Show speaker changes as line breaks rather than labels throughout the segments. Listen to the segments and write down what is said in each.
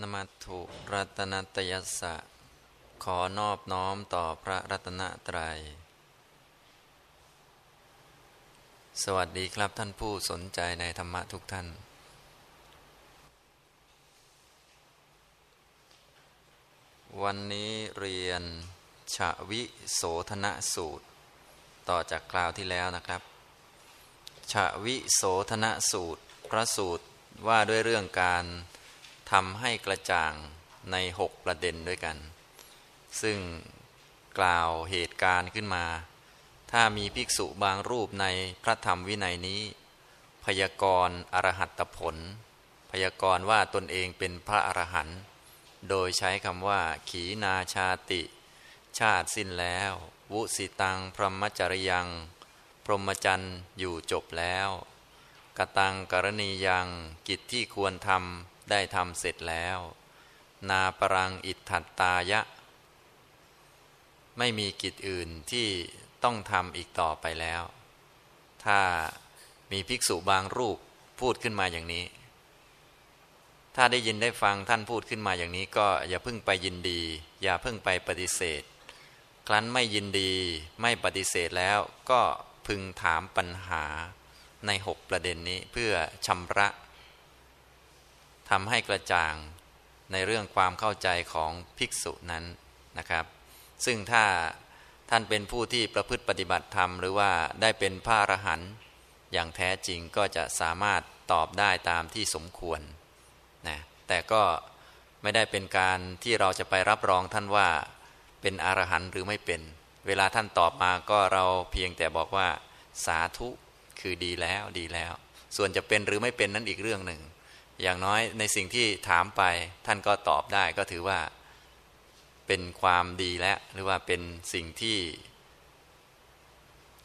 นมัตถุรัตนตยสะ ขอนอบน้อมต่อพระรัตนตรัย สวัสดีครับท่านผู้สนใจในธรรมะทุกท่าน วันนี้เรียนฉวิโสธนสูตร ต่อจากคราวที่แล้วนะครับฉวิโสธนสูตร พระสูตรว่าด้วยเรื่องการ ทำให้กระจ่างในหกประเด็นด้วยกัน ซึ่งกล่าวเหตุการณ์ขึ้นมา ถ้ามีภิกษุบางรูปในพระธรรมวินัยนี้ พยากรณ์อรหัตผล พยากรณ์ว่าตนเองเป็นพระอรหันต์โดยใช้คำว่า ขีนาชาติ ชาติสิ้นแล้ว วุสิตัง พรหมจริยัง พรหมจรรย์อยู่จบแล้ว กตังกรณียัง กิจที่ควรทำ ได้ทำเสร็จแล้ว นาปรังอิทธัตตายะ ไม่มีกิจอื่นที่ต้องทำอีกต่อไปแล้ว ถ้ามีภิกษุบางรูปพูดขึ้นมาอย่างนี้ ถ้าได้ยินได้ฟังท่านพูดขึ้นมาอย่างนี้ ก็อย่าเพิ่งไปยินดี อย่าเพิ่งไปปฏิเสธ ครั้นไม่ยินดีไม่ปฏิเสธแล้วก็พึงถามปัญหาในหกประเด็นนี้เพื่อชำระ ทำให้กระจ่างในเรื่องความเข้าใจของภิกษุนั้นนะครับ ซึ่งถ้าท่านเป็นผู้ที่ประพฤติปฏิบัติธรรม หรือว่าได้เป็นพระอรหันต์อย่างแท้จริงก็จะสามารถตอบได้ตามที่สมควรนะแต่ก็ไม่ได้เป็นการที่เราจะไปรับรองท่านว่าเป็นอรหันต์หรือไม่เป็น เวลาท่านตอบมาก็เราเพียงแต่บอกว่า สาธุคือดีแล้วดีแล้ว ส่วนจะเป็นหรือไม่เป็นนั้นอีกเรื่องหนึ่ง อย่างน้อยในสิ่งที่ถามไปท่านก็ตอบได้ก็ถือว่า เป็นความดีแล้วหรือว่าเป็นสิ่งที่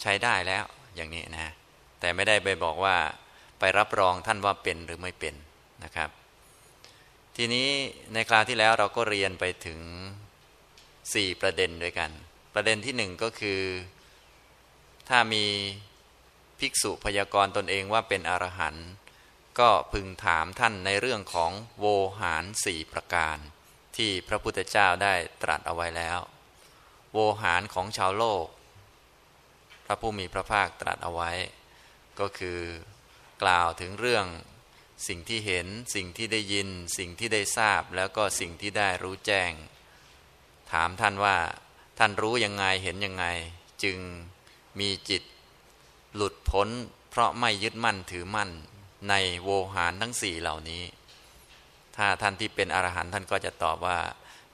ใช้ได้แล้วอย่างนี้นะ แต่ไม่ได้ไปบอกว่าไปรับรองท่านว่าเป็นหรือไม่เป็นนะครับ ทีนี้ในคราวที่แล้วเราก็เรียนไปถึง 4 ประเด็นด้วยกัน ประเด็นที่หนึ่งก็คือ ถ้ามีภิกษุพยากรณ์ตนเองว่าเป็นอรหันต์ ก็พึงถามท่านในเรื่องของโวหารสี่ประการ ที่พระพุทธเจ้าได้ตรัสเอาไว้แล้ว โวหารของชาวโลก พระผู้มีพระภาคตรัสเอาไว้ ก็คือกล่าวถึงเรื่องสิ่งที่เห็นสิ่งที่ได้ยิน สิ่งที่ได้ทราบแล้วก็สิ่งที่ได้รู้แจ้ง ถามท่านว่าท่านรู้ยังไงเห็นยังไง จึงมีจิต หลุดพ้นเพราะไม่ยึดมั่นถือมั่น ในโวหารทั้งสี่เหล่านี้ ถ้าท่านที่เป็นอรหันต์ท่านก็จะตอบว่า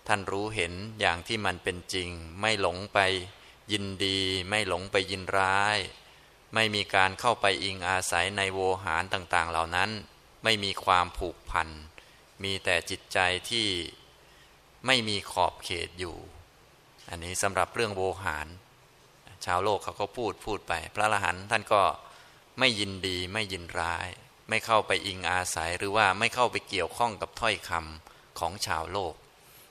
ท่านรู้เห็นอย่างที่มันเป็นจริง ไม่หลงไปยินดี ไม่หลงไปยินร้าย ไม่มีการเข้าไปอิงอาศัยในโวหารต่างๆ เหล่านั้น ไม่มีความผูกพัน มีแต่จิตใจที่ไม่มีขอบเขตอยู่ อันนี้สำหรับเรื่องโวหาร ชาวโลกเขาก็พูดพูดไป พระอรหันต์ท่านก็ไม่ยินดีไม่ยินร้าย ไม่เข้าไปอิงอาศัยหรือว่าไม่เข้าไปเกี่ยวข้องกับถ้อยคำของชาวโลก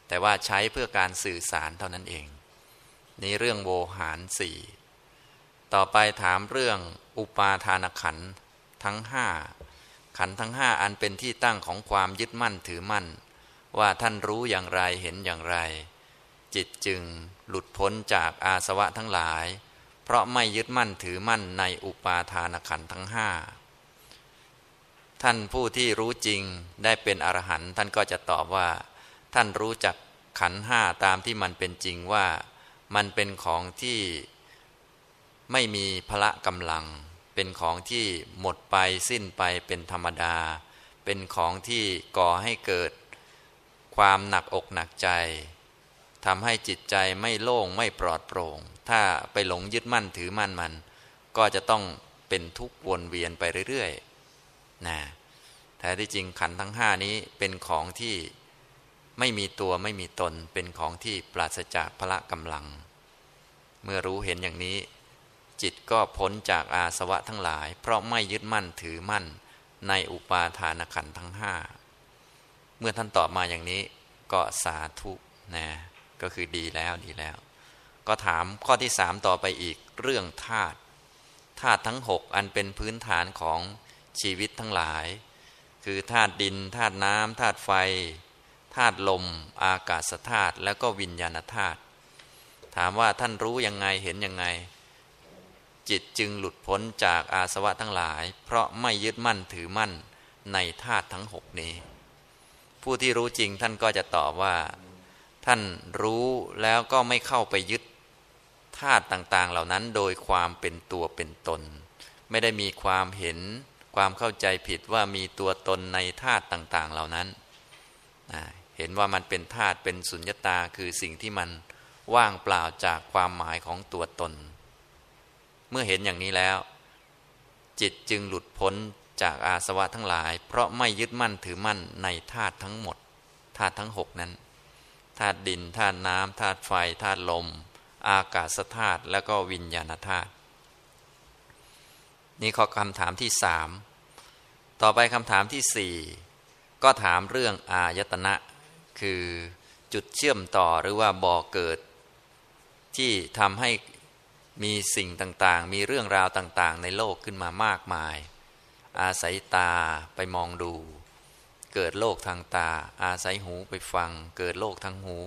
แต่ว่าใช้เพื่อการสื่อสารเท่านั้นเอง นี่เรื่องโวหารสี่ต่อไปถามเรื่องอุปาทานขันทั้งห้าขันทั้งห้าอันเป็นที่ตั้งของความยึดมั่นถือมั่น ว่าท่านรู้อย่างไรเห็นอย่างไร จิตจึงหลุดพ้นจากอาสวะทั้งหลาย เพราะไม่ยึดมั่นถือมั่นในอุปาทานขันทั้งห้า ท่านผู้ที่รู้จริงได้เป็นอรหันต์ท่านก็จะตอบว่า ท่านรู้จักขันห้าตามที่มันเป็นจริงว่ามันเป็นของที่ไม่มีพละกำลัง เป็นของที่หมดไปสิ้นไปเป็นธรรมดา เป็นของที่ก่อให้เกิด ความหนักอกหนักใจทำให้จิตใจไม่โล่งไม่ปลอดโปร่ง ถ้าไปหลงยึดมั่นถือมั่นมัน ก็จะต้องเป็นทุกข์วนเวียนไปเรื่อยๆ นะแท้ที่จริงขันทั้งห้านี้เป็นของที่ไม่มีตัวไม่มีตนเป็นของที่ปราศจากพละกำลัง เมื่อรู้เห็นอย่างนี้ จิตก็พ้นจากอาสวะทั้งหลาย เพราะไม่ยึดมั่นถือมั่นในอุปาทานขันทั้งห้าเมื่อท่านตอบมาอย่างนี้ก็สาธุนะก็คือดีแล้วดีแล้ว ก็ถามข้อที่สามต่อไปอีกเรื่องธาตุธาตุทั้งหกอันเป็นพื้นฐานของ ชีวิตทั้งหลาย คือธาตุดินธาตุน้ำธาตุไฟธาตุลม อากาศธาตุแล้วก็วิญญาณธาตุถามว่าท่านรู้ยังไงเห็นยังไง จิตจึงหลุดพ้นจากอาสวะทั้งหลาย เพราะไม่ยึดมั่นถือมั่นในธาตุทั้งหกนี้ ผู้ที่รู้จริงท่านก็จะตอบว่า ท่านรู้แล้วก็ไม่เข้าไปยึดธาตุต่างๆ เหล่านั้นโดยความเป็นตัวเป็นตน ไม่ได้มีความเห็น ความเข้าใจผิดว่ามีตัวตนในธาตุต่าง ๆ เหล่านั้น เห็นว่ามันเป็นธาตุเป็นสุญญตาคือสิ่งที่มันว่างเปล่าจากความหมายของตัวตน เมื่อเห็นอย่างนี้แล้ว จิตจึงหลุดพ้นจากอาสวะทั้งหลาย เพราะไม่ยึดมั่นถือมั่นในธาตุทั้งหมดธาตุทั้งหกนั้นธาตุดินธาตุน้ำธาตุไฟธาตุลม อากาศธาตุแล้วก็วิญญาณธาตุ นี่ข้อคำถามที่สามต่อไปคำถามที่สี่ก็ถามเรื่องอายตนะ คือจุดเชื่อมต่อหรือว่าบ่อเกิด ที่ทำให้มีสิ่งต่างๆ มีเรื่องราวต่างๆ ในโลกขึ้นมามากมาย อาศัยตาไปมองดู เกิดโลกทางตา อาศัยหูไปฟัง เกิดโลกทางหู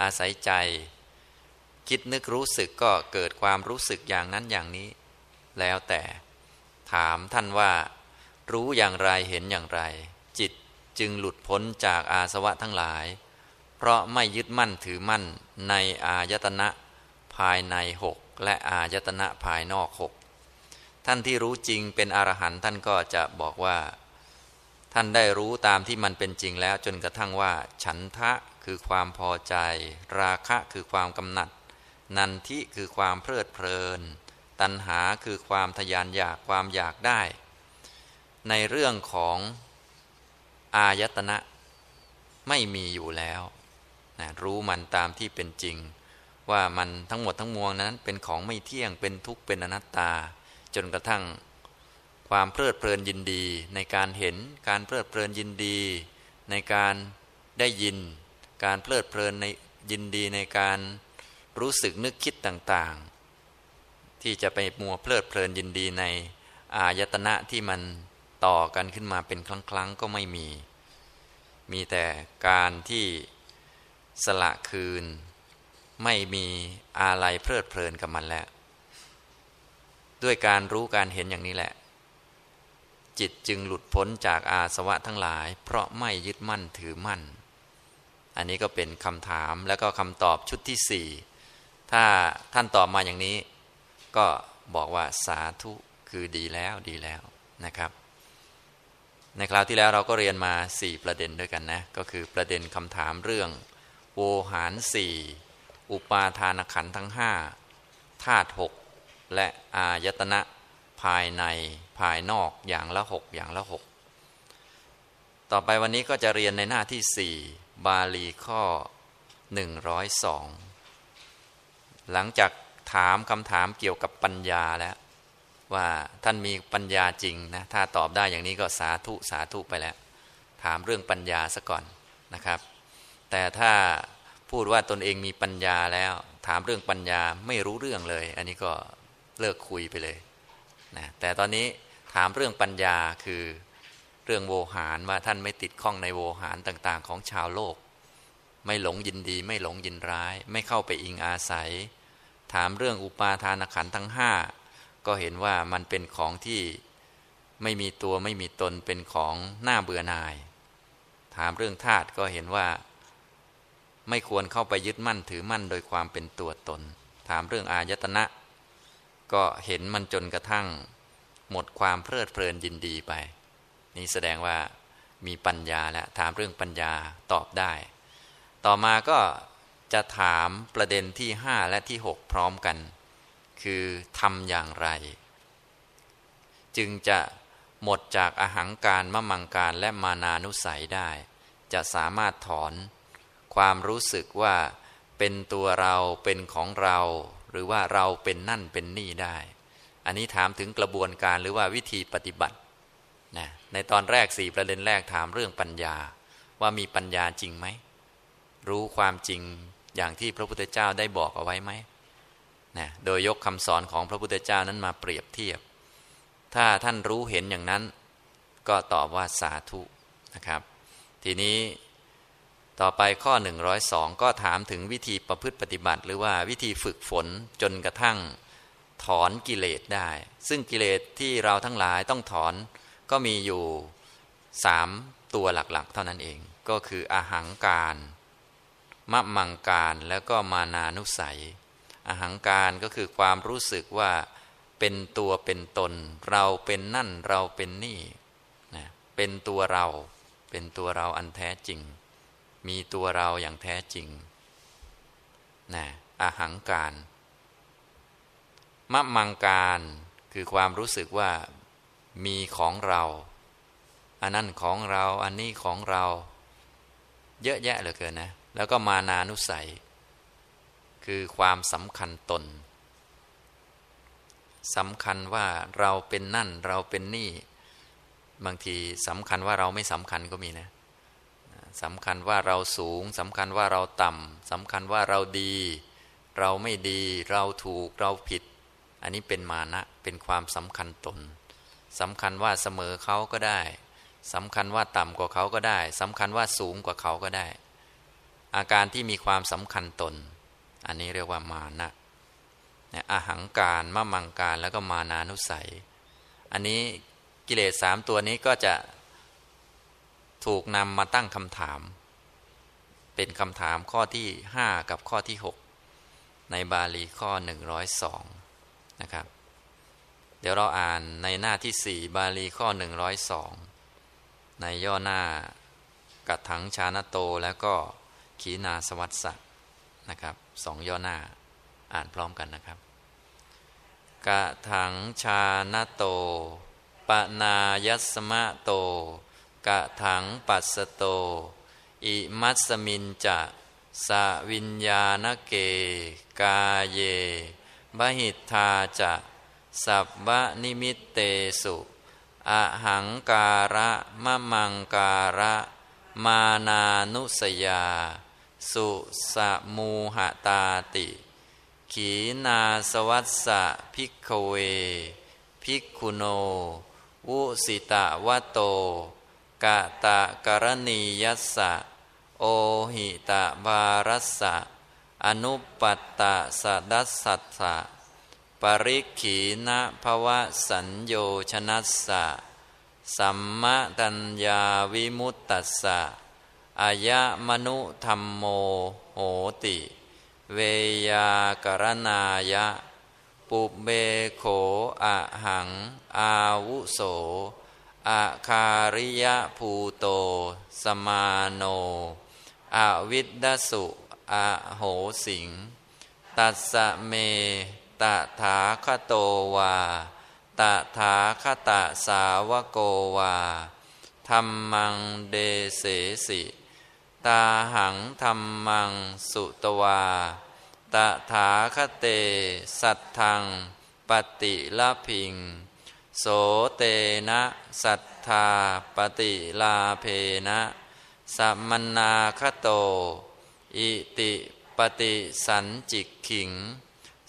อาศัยใจ คิดนึกรู้สึกก็เกิดความรู้สึกอย่างนั้นอย่างนี้ แล้วแต่ ถามท่านว่า รู้อย่างไรเห็นอย่างไร จิตจึงหลุดพ้นจากอาสวะทั้งหลาย เพราะไม่ยึดมั่นถือมั่นในอายตนะภายในหกและอายตนะภายนอกหกท่านที่รู้จริงเป็นอรหันต์ท่านก็จะบอกว่า ท่านได้รู้ตามที่มันเป็นจริงแล้วจนกระทั่งว่า ฉันทะคือความพอใจ ราคะคือความกำหนัด นันทิคือความเพลิดเพลิน ตัณหาคือความทยานอยากความอยากได้ ในเรื่องของอายตนะไม่มีอยู่แล้วนะรู้มันตามที่เป็นจริง ว่ามันทั้งหมดทั้งมวลนั้นเป็นของไม่เที่ยงเป็นทุกข์เป็นอนัตตา จนกระทั่ง ความเพลิดเพลินยินดี ในการเห็นการเพลิดเพลินยินดี ในการได้ยิน การเพลิดเพลินในยินดีในการรู้สึกนึกคิดต่าง ที่จะไปมัวเพลิดเพลินยินดีในอายตนะที่มันต่อกันขึ้นมาเป็นครั้งๆก็ไม่มี มีแต่การที่สละคืน ไม่มีอะไรเพลิดเพลินกับมันแล้ว ด้วยการรู้การเห็นอย่างนี้แหละ จิตจึงหลุดพ้นจากอาสวะทั้งหลาย เพราะไม่ยึดมั่นถือมั่น อันนี้ก็เป็นคำถามแล้วก็คำตอบชุดที่สี่ถ้าท่านตอบมาอย่างนี้ ก็บอกว่าสาธุคือดีแล้วดีแล้วนะครับ ในคราวที่แล้วเราก็เรียนมาสี่ประเด็นด้วยกันนะ ก็คือประเด็นคำถามเรื่องโวหารสี่อุปาทานขันทั้งห้าธาตุหกและอายตนะภายในภายนอกอย่างละหกอย่างละหกต่อไปวันนี้ก็จะเรียนในหน้าที่สี่บาลีข้อหนึ่งร้อยสองหลังจาก ถามคำถามเกี่ยวกับปัญญาแล้ว ว่าท่านมีปัญญาจริงนะถ้าตอบได้อย่างนี้ก็สาธุสาธุไปแล้ว ถามเรื่องปัญญาซะก่อนนะครับ แต่ถ้าพูดว่าตนเองมีปัญญาแล้ว ถามเรื่องปัญญาไม่รู้เรื่องเลย อันนี้ก็เลิกคุยไปเลยนะแต่ตอนนี้ถามเรื่องปัญญาคือเรื่องโวหารว่าท่านไม่ติดข้องในโวหารต่างๆ ของชาวโลก ไม่หลงยินดี ไม่หลงยินร้าย ไม่เข้าไปอิงอาศัย ถามเรื่องอุปาทานขันทั้งห้าก็เห็นว่ามันเป็นของที่ไม่มีตัวไม่มีตนเป็นของหน้าเบื่อหน่าย ถามเรื่องธาตุก็เห็นว่า ไม่ควรเข้าไปยึดมั่นถือมั่นโดยความเป็นตัวตน ถามเรื่องอายตนะ ก็เห็นมันจนกระทั่ง หมดความเพลิดเพลินยินดีไป นี่แสดงว่ามีปัญญาแล้วถามเรื่องปัญญาตอบได้ ต่อมาก็ จะถามประเด็นที่ห้าและที่หกพร้อมกัน คือทำอย่างไร จึงจะหมดจากอาหังการมะมังการและมานานุสัยได้ จะสามารถถอน ความรู้สึกว่าเป็นตัวเราเป็นของเรา หรือว่าเราเป็นนั่นเป็นนี่ได้ อันนี้ถามถึงกระบวนการหรือว่าวิธีปฏิบัตินะในตอนแรกสี่ประเด็นแรกถามเรื่องปัญญา ว่ามีปัญญาจริงไหม รู้ความจริง อย่างที่พระพุทธเจ้าได้บอกเอาไว้ไหมนะโดยยกคำสอนของพระพุทธเจ้านั้นมาเปรียบเทียบ ถ้าท่านรู้เห็นอย่างนั้น ก็ตอบว่าสาธุนะครับ ทีนี้ต่อไปข้อ 102 ก็ถามถึงวิธีประพฤติปฏิบัติ หรือว่าวิธีฝึกฝนจนกระทั่งถอนกิเลสได้ ซึ่งกิเลสที่เราทั้งหลายต้องถอนก็มีอยู่สามตัวหลักๆ เท่านั้นเอง ก็คืออาหังการ มะมังการแล้วก็มานานุสัยอาหังการก็คือความรู้สึกว่าเป็นตัวเป็นตน เราเป็นนั่นเราเป็นนี่นะเป็นตัวเรา เป็นตัวเราอันแท้จริง มีตัวเราอย่างแท้จริงนะอาหังการมะมังการคือความรู้สึกว่ามีของเรา อันนั้นของเรา อันนี้ของเรา เยอะแยะเหลือเกินนะ แล้วก็มานานุสัย คือความสำคัญตนสำคัญว่าเราเป็นนั่นเราเป็นนี่ บางทีสำคัญว่าเราไม่สำคัญก็มีนะสำคัญว่าเราสูงสำคัญว่าเราต่ำสำคัญว่าเราดี เราไม่ดี เราถูกเราผิด อันนี้เป็นมานะเป็นความสำคัญตนสำคัญว่าเสมอเขาก็ได้สำคัญว่าต่ำกว่าเขาก็ได้สำคัญว่าสูงกว่าเขาก็ได้ อาการที่มีความสำคัญตน อันนี้เรียกว่ามานะนะอาหังการมะมังการแล้วก็มานานุสัย อันนี้กิเลสสามตัวนี้ก็จะถูกนำมาตั้งคำถาม เป็นคำถามข้อที่ห้ากับข้อที่หกในบาลีข้อหนึ่งร้อยสองนะครับ เดี๋ยวเราอ่านในหน้าที่สี่บาลีข้อหนึ่งร้อยสองในย่อหน้ากัดถังชานโตแล้วก็ ขีนาสวัสสะนะครับสองย่อหน้าอ่านพร้อมกันนะครับ กะถังชานโต ปนายสมะโต กะถังปัสโต อิมัสมินจะสวิญญาณเก กาเยบหิทธาจะสับบนิมิตเตสุอหังการะมะมังการะ มานานุสยา สุสมูหตาติ ขีนาสวัสสะพิกเว พิกคุโน วุสิตะวะโต กะตะกรณียัสสะ โอหิตะบารัสสะ อนุปัตตะสดัสสัสสะ ปริขีนะภวะสัญโยชนัสสะ สัมมะตัญญาวิมุตตัสสะ อายะมนุธรรมโมโหติ เวยากรณายะ ปุเบโขอะหัง อาวุโสอาคาริยะภูโต สมาโนอวิดดสุอะโหสิง ตัสเมตถาคโตวาตถาคตสาวโกวาธรรมังเดเสสิ ตาหังธรรมังสุตวา ตถาคเต สัทธัง ปฏิละพิง โสเตนะ สัทธาปฏิลาเพนะสัมมนาคโต อิติปฏิสันจิกขิง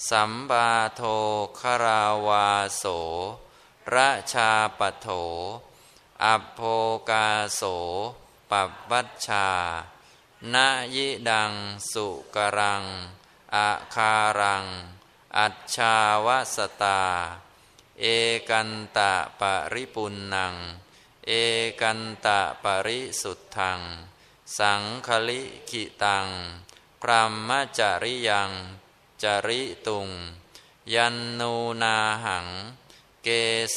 สัมบาโทคาราวาโสระชาปโถ อัพโพกาโส ปวัชชานายิดัง สุกรัง อาคารัง อัจชาวสตา เอกันตะปริปุนนัง เอกันตะปริสุทธัง สังคลิขิตัง พรหมจริยัง จริตุง ยันนูนาหัง เก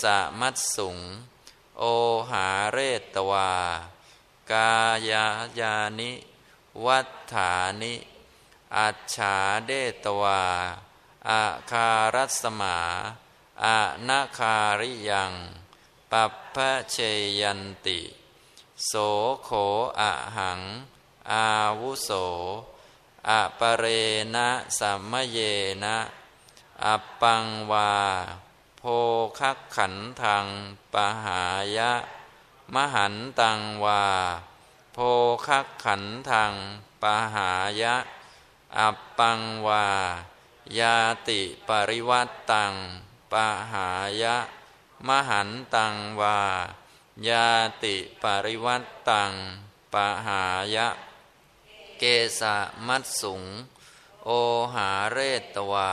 สะมัตสุง โอหาเรตวา กายายานิ วัฏฐานิ อัจฉาเดตวาอาคารัสมาอานาคาริยัง ปัปพเชยันติ โสโขอะหัง อาวุโสอะปะเรนะสัมมเยนะอัปปังวา โพคักขันทังปหายะ มหันตังวา โพคักขันทังปหายะ อัปปังวา ยาติปริวัตตังปหายะ มหันตังวา ยาติปริวัตตังปหายะ เกสะมัตสุง โอหาเรตวา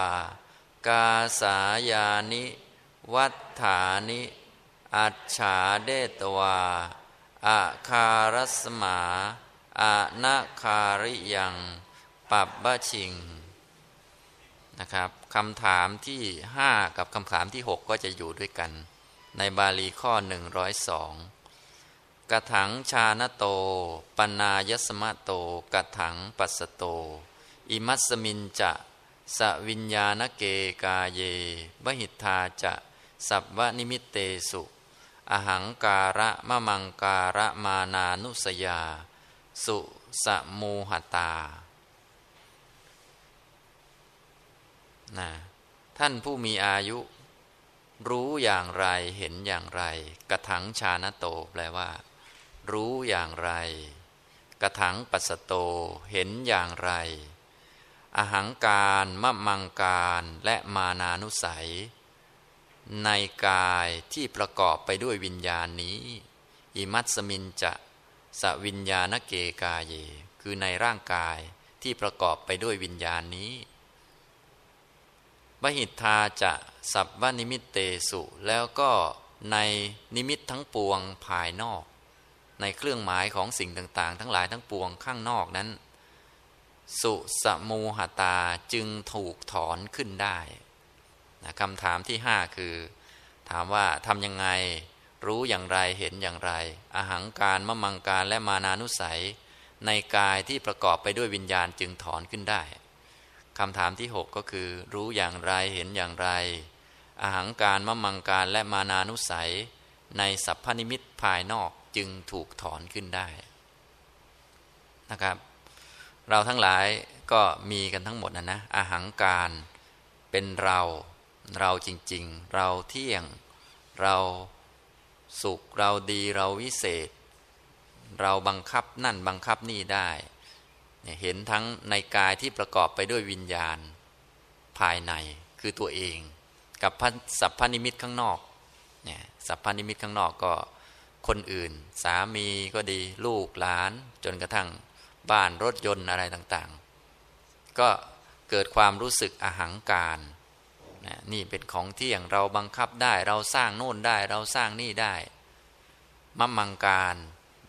กาสายานิ วัฏฐานิ อัจฉาเดตวาอาคารัสมาอานาคาริยังปับบะชิงนะครับคำถามที่ห้ากับคำถามที่หกก็จะอยู่ด้วยกัน ในบาลีข้อหนึ่งร้อยสองกระถังชาณโต ปนายสมะโตกระถังปัสโต อิมัสมินจะสวิญญาณเกกาเยบหิทธาจะ สัพวนิมิตเตสุ อหังการะมะมังการะมานานุสยา สุสมูหตานะท่านผู้มีอายุ รู้อย่างไรเห็นอย่างไร กระถังชาณโตแปลว่า รู้อย่างไร กระถังปัสโตเห็นอย่างไร อหังการมะมังการและมานานุสัย ในกายที่ประกอบไปด้วยวิญญาณนี้ อิมัตสมินจะสวิญญาณเกกาเย คือในร่างกายที่ประกอบไปด้วยวิญญาณนี้บหิทธาจะสัพวนิมิตเตสุ แล้วก็ในนิมิตทั้งปวงภายนอก ในเครื่องหมายของสิ่งต่างๆ ทั้งหลายทั้งปวงข้างนอกนั้น สุสมูหตาจึงถูกถอนขึ้นได้ นะคำถามที่ห้าคือ ถามว่าทำยังไง รู้อย่างไรเห็นอย่างไรอาหังการมะมังการและมานานุสัย ในกายที่ประกอบไปด้วยวิญญาณจึงถอนขึ้นได้คำถามที่ 6 ก็คือ รู้อย่างไรเห็นอย่างไรอาหังการมะมังการและมานานุสัย ในสัพพนิมิตภายนอกจึงถูกถอนขึ้นได้นะครับ เราทั้งหลายก็มีกันทั้งหมดนะนะอาหังการเป็นเรา เราจริง ๆ เราเที่ยง เราสุขเราดีเราวิเศษ เราบังคับนั่นบังคับนี่ได้ เห็นทั้งในกายที่ประกอบไปด้วยวิญญาณภายในคือตัวเอง กับสัพพนิมิตข้างนอกเนี่ยสัพพนิมิตข้างนอกก็คนอื่น สามีก็ดีลูกหลาน จนกระทั่งบ้านรถยนต์อะไรต่างๆ ก็เกิดความรู้สึกอหังการ นะนี่เป็นของเที่ยงเราบังคับได้เราสร้างโน่นได้เราสร้างนี่ได้มัมมังการ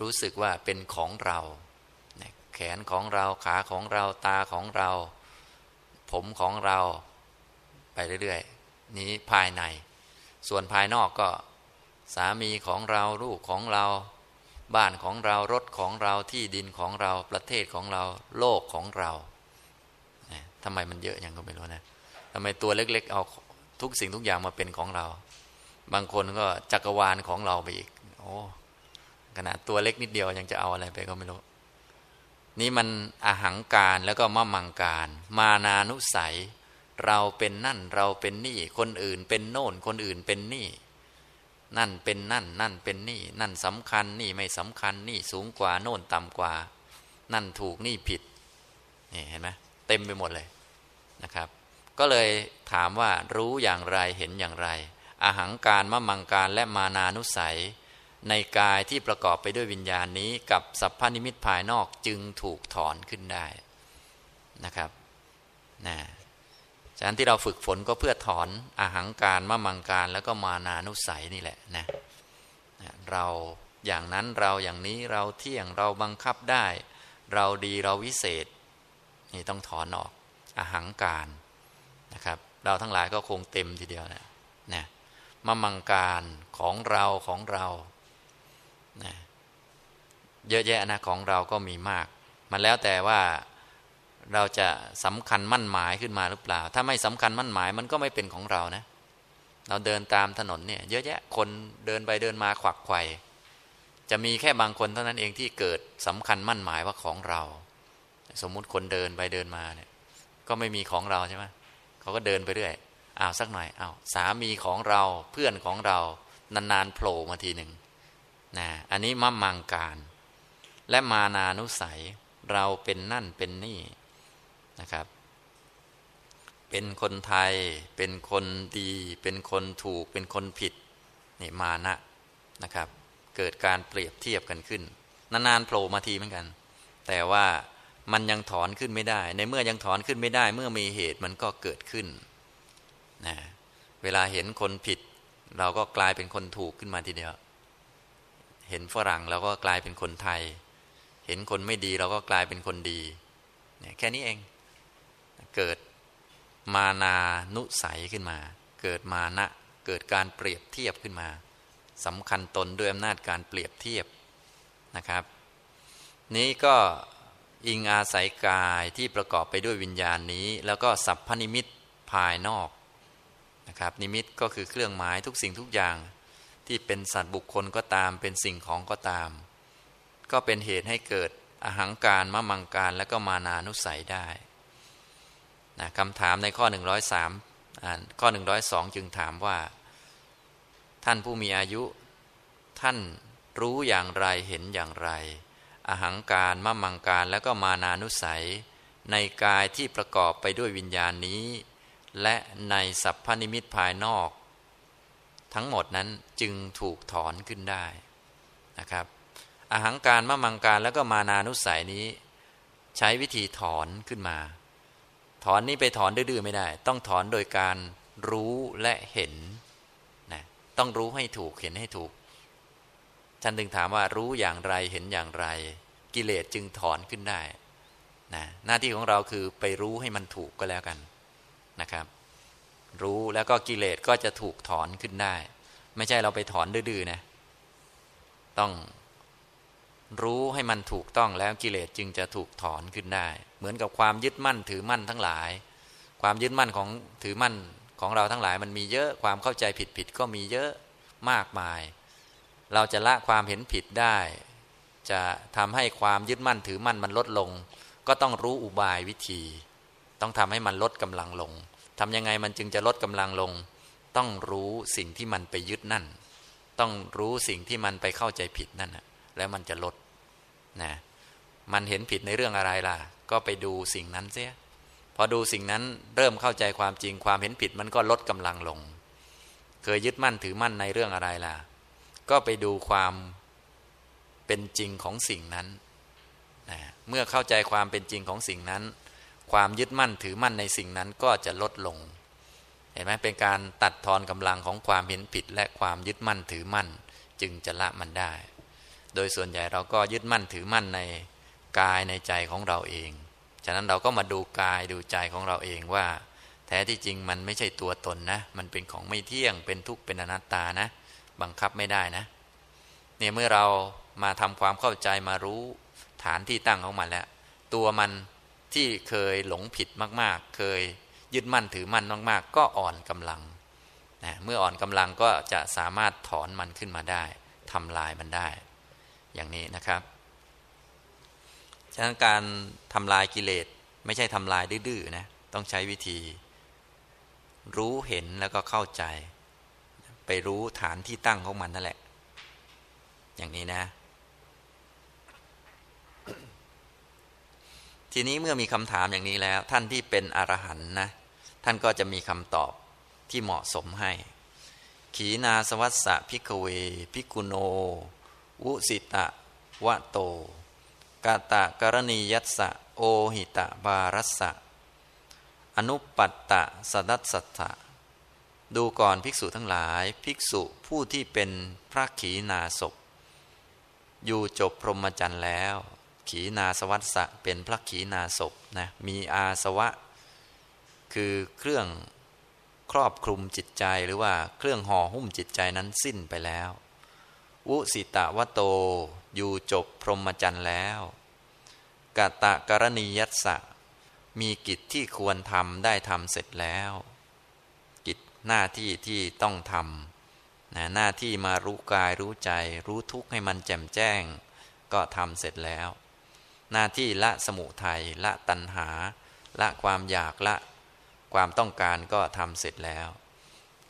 รู้สึกว่าเป็นของเรา แขนของเราขาของเราตาของเรา ผมของเราไปเรื่อยๆ นี้ภายใน ส่วนภายนอกก็ สามีของเราลูกของเรา บ้านของเรารถของเราที่ดินของเราประเทศของเราโลกของเราทำไมมันเยอะอย่างก็ไม่รู้นะ ทำไมตัวเล็ก ๆ เอาทุกสิ่งทุกอย่างมาเป็นของเรา บางคนก็จักรวาลของเราไปอีก โอ้ขนาดตัวเล็กนิดเดียวยังจะเอาอะไรไปก็ไม่รู้ นี่มันอหังการแล้วก็มะมังการ มานานุสัย เราเป็นนั่นเราเป็นนี่ คนอื่นเป็นโน่น คนอื่นเป็นนี่ นั่นเป็นนั่น นั่นเป็นนี่ นั่นสำคัญนี่ไม่สำคัญนี่สูงกว่าโน่นต่ำกว่า นั่นถูกนี่ผิดนี่เห็นไหมเต็มไปหมดเลยนะครับ ก็เลยถามว่ารู้อย่างไรเห็นอย่างไรอาหังการมะมังการและมานานุสัย ในกายที่ประกอบไปด้วยวิญญาณนี้ กับสัพพนิมิตภายนอกจึงถูกถอนขึ้นได้นะครับนะฉะนั้นที่เราฝึกฝนก็เพื่อถอนอาหังการมะมังการแล้วก็มานานุสัยนี่แหละนะเราอย่างนั้นเราอย่างนี้เราเที่ยงเราบังคับได้ เราดีเราวิเศษ นี่ต้องถอนออกอาหังการ นะครับ เราทั้งหลายก็คงเต็มทีเดียวนะนะมะมังการของเราของเรานะเยอะแยะนะของเราก็มีมาก มันแล้วแต่ว่าเราจะสำคัญมั่นหมายขึ้นมาหรือเปล่า ถ้าไม่สำคัญมั่นหมายมันก็ไม่เป็นของเรานะ เราเดินตามถนนเนี่ยเยอะแยะคนเดินไปเดินมาขวักไขว่จะมีแค่บางคนเท่านั้นเองที่เกิดสำคัญมั่นหมายว่าของเรา สมมุติคนเดินไปเดินมาเนี่ย ก็ไม่มีของเราใช่ไหม เขาก็เดินไปเรื่อยอ้าวสักหน่อยอ้าวสามีของเราเพื่อนของเรานานๆโผล่มาทีหนึ่งนะอันนี้มะมังการ และมานานุสัยเราเป็นนั่นเป็นนี่นะครับ เป็นคนไทย เป็นคนดี เป็นคนถูก เป็นคนผิดนี่มานะนะครับ เกิดการเปรียบเทียบกันขึ้น นานๆโผล่มาทีเหมือนกัน แต่ว่า มันยังถอนขึ้นไม่ได้ ในเมื่อยังถอนขึ้นไม่ได้ เมื่อมีเหตุมันก็เกิดขึ้นนะเวลาเห็นคนผิด เราก็กลายเป็นคนถูกขึ้นมาทีเดียว เห็นฝรั่งเราก็กลายเป็นคนไทย เห็นคนไม่ดีเราก็กลายเป็นคนดีเนี่ยแค่นี้เอง เกิดมานานุสัยขึ้นมา เกิดมานะ เกิดการเปรียบเทียบขึ้นมาสำคัญตนด้วยอำนาจการเปรียบเทียบนะครับ นี้ก็ อิงอาศัยกายที่ประกอบไปด้วยวิญญาณนี้ แล้วก็สัพพนิมิตภายนอกนะครับนิมิตก็คือเครื่องหมายทุกสิ่งทุกอย่าง ที่เป็นสัตว์บุคคลก็ตาม เป็นสิ่งของก็ตาม ก็เป็นเหตุให้เกิดอหังการมะมังการและก็มานานุสัยได้นะคำถามในข้อ 103ข้อ 102 จึงถามว่า ท่านผู้มีอายุ ท่านรู้อย่างไรเห็นอย่างไร อหังการมะมังการและก็มานานุสัย ในกายที่ประกอบไปด้วยวิญญาณนี้ และในสัพพนิมิตภายนอก ทั้งหมดนั้นจึงถูกถอนขึ้นได้นะครับอหังการมะมังการแล้วก็มานานุสัยนี้ ใช้วิธีถอนขึ้นมา ถอนนี้ไปถอนดื้อๆไม่ได้ ต้องถอนโดยการรู้และเห็นนะต้องรู้ให้ถูกเห็นให้ถูก ท่านถึงถามว่ารู้อย่างไรเห็นอย่างไร กิเลสจึงถอนขึ้นได้นะหน้าที่ของเราคือไปรู้ให้มันถูกก็แล้วกันนะครับ รู้แล้วก็กิเลสก็จะถูกถอนขึ้นได้ ไม่ใช่เราไปถอนดื้อๆนะต้องรู้ให้มันถูกต้องแล้วกิเลสจึงจะถูกถอนขึ้นได้ เหมือนกับความยึดมั่นถือมั่นทั้งหลาย ความยึดมั่นของถือมั่นของเราทั้งหลายมันมีเยอะความเข้าใจผิดผิดก็มีเยอะมากมาย เราจะละความเห็นผิดได้ จะทำให้ความยึดมั่นถือมั่นมันลดลง ก็ต้องรู้อุบายวิธี ต้องทำให้มันลดกำลังลงทำยังไงมันจึงจะลดกำลังลง ต้องรู้สิ่งที่มันไปยึดนั่น ต้องรู้สิ่งที่มันไปเข้าใจผิดนั่นนะแล้วมันจะลดนะมันเห็นผิดในเรื่องอะไรล่ะ ก็ไปดูสิ่งนั้นเสียพอดูสิ่งนั้นเริ่มเข้าใจความจริงความเห็นผิดมันก็ลดกำลังลง เคยยึดมั่นถือมั่นในเรื่องอะไรล่ะ ก็ไปดูความเป็นจริงของสิ่งนั้นนะเมื่อเข้าใจความเป็นจริงของสิ่งนั้น ความยึดมั่นถือมั่นในสิ่งนั้นก็จะลดลง เห็นไหมเป็นการตัดทอนกำลังของความเห็นผิด และความยึดมั่นถือมั่น จึงจะละมันได้ โดยส่วนใหญ่เราก็ยึดมั่นถือมั่นในกายในใจของเราเอง ฉะนั้นเราก็มาดูกายดูใจของเราเองว่า แท้ที่จริงมันไม่ใช่ตัวตนนะ มันเป็นของไม่เที่ยงเป็นทุกข์เป็นอนัตตานะ บังคับไม่ได้นะเนี่ยเมื่อเรามาทำความเข้าใจมารู้ฐานที่ตั้งของมันแล้ว ตัวมันที่เคยหลงผิดมาก ๆ เคยยึดมั่นถือมั่นมากๆ ก็อ่อนกำลังนะเมื่ออ่อนกำลังก็จะสามารถถอนมันขึ้นมาได้ทำลายมันได้ อย่างนี้นะครับฉะนั้นการทำลายกิเลสไม่ใช่ทำลายดื้อๆนะต้องใช้วิธี รู้เห็นแล้วก็เข้าใจ รู้ฐานที่ตั้งของมันนั่นแหละ อย่างนี้นะ ทีนี้เมื่อมีคำถามอย่างนี้แล้ว ท่านที่เป็นอรหันต์นะ ท่านก็จะมีคำตอบที่เหมาะสมให้ ขีนาสวัสสะพิกเว พิกุโน วุสิตะวะโต กาตะกรณียัสสะโอหิตะบารัสสะอนุปัตตะสดัสสัตะ ดูก่อนภิกษุทั้งหลายภิกษุผู้ที่เป็นพระขีนาศพอยู่จบพรหมจรรย์แล้ว ขีนาสวัสสะเป็นพระขีนาศพนะมีอาสวะ คือเครื่องครอบคลุมจิตใจหรือว่าเครื่องห่อหุ้มจิตใจนั้นสิ้นไปแล้ววุสิตะวะโตอยู่จบพรหมจรรย์แล้วกะตะกรณียัตสะมีกิจที่ควรทำได้ทำเสร็จแล้ว หน้าที่ที่ต้องทำนะหน้าที่มารู้กายรู้ใจ รู้ทุกข์ให้มันแจ่มแจ้ง ก็ทำเสร็จแล้ว หน้าที่ละสมุทัยละตัณหา ละความอยากละ ความต้องการก็ทำเสร็จแล้ว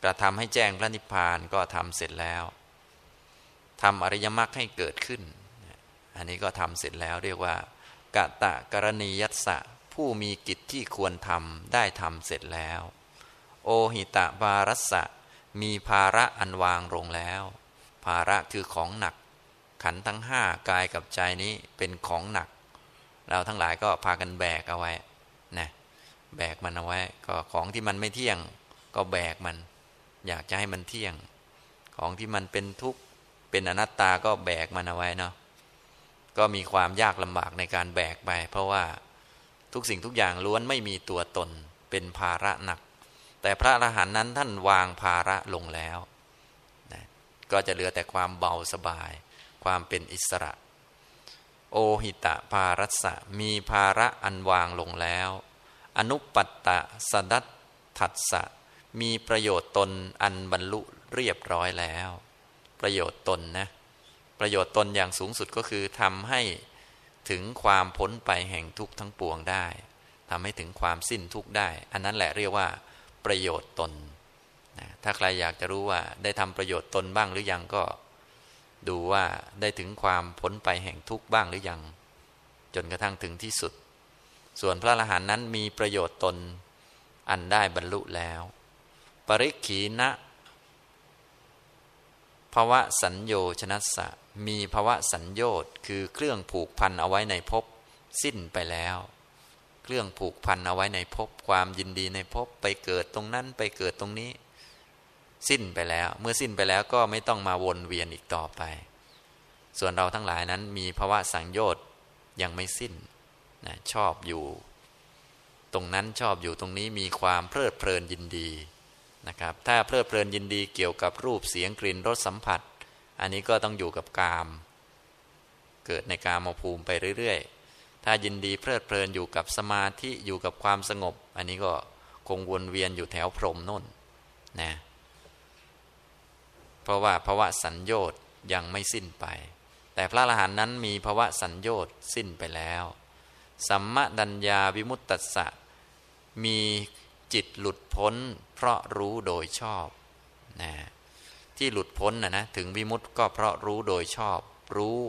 กระทำให้แจ้งพระนิพพานก็ทำเสร็จแล้วทำอริยมรรคให้เกิดขึ้น อันนี้ก็ทำเสร็จแล้วเรียกว่ากะตะกรณียัตสะผู้มีกิจที่ควรทำได้ทำเสร็จแล้ว โอหิตะบารัสสะมีภาระอันวางลงแล้ว ภาระคือของหนัก ขันทั้งห้ากายกับใจนี้เป็นของหนัก เราทั้งหลายก็พากันแบกเอาไว้นะแบกมันเอาไว้ ก็ของที่มันไม่เที่ยง ก็แบกมัน อยากจะให้มันเที่ยง ของที่มันเป็นทุกข์เป็นอนัตตาก็แบกมันเอาไว้เนาะก็มีความยากลำบากในการแบกไป เพราะว่าทุกสิ่งทุกอย่างล้วนไม่มีตัวตนเป็นภาระหนัก แต่พระอรหันต์นั้นท่านวางภาระลงแล้วนะก็จะเหลือแต่ความเบาสบาย ความเป็นอิสระ โอหิตะภารัสะมีภาระอันวางลงแล้ว อนุปัตตะสดัตถัสสะมีประโยชน์ตนอันบรรลุเรียบร้อยแล้ว ประโยชน์ตนนะประโยชน์ตนอย่างสูงสุดก็คือทำให้ถึงความพ้นไปแห่งทุกข์ทั้งปวงได้ทำให้ถึงความสิ้นทุกข์ได้ อันนั้นแหละเรียกว่า ประโยชน์ตนนะถ้าใครอยากจะรู้ว่าได้ทำประโยชน์ตนบ้างหรือยังก็ ดูว่าได้ถึงความพ้นไปแห่งทุกข์บ้างหรือยัง จนกระทั่งถึงที่สุด ส่วนพระอรหันต์นั้นมีประโยชน์ตนอันได้บรรลุแล้ว ปริขีนะภวะสัญโยชนะสะมีภวะสัญโยชน์คือเครื่องผูกพันเอาไว้ในภพสิ้นไปแล้ว เครื่องผูกพันเอาไว้ในภพความยินดีในภพไปเกิดตรงนั้นไปเกิดตรงนี้ สิ้นไปแล้ว เมื่อสิ้นไปแล้วก็ไม่ต้องมาวนเวียนอีกต่อไป ส่วนเราทั้งหลายนั้นมีภาวะสังโยชน์ยังไม่สิ้นนะชอบอยู่ ตรงนั้นชอบอยู่ตรงนี้มีความเพลิดเพลินยินดีนะครับถ้าเพลิดเพลินยินดีเกี่ยวกับรูปเสียงกลิ่นรสสัมผัส อันนี้ก็ต้องอยู่กับกาม เกิดในกามภูมิไปเรื่อยๆ ถ้ายินดีเพลิดเพลินอยู่กับสมาธิอยู่กับความสงบ อันนี้ก็คงวนเวียนอยู่แถวพรมน่นนะเพราะว่าภาวะสัญญอดยังไม่สิ้นไป แต่พระอรหันต์นั้นมีภาวะสัญญอดสิ้นไปแล้ว สัมมาดัญญาวิมุตตัสสะมีจิตหลุดพ้น เพราะรู้โดยชอบนะที่หลุดพ้นนะนะถึงวิมุตต์ก็เพราะรู้โดยชอบ รู้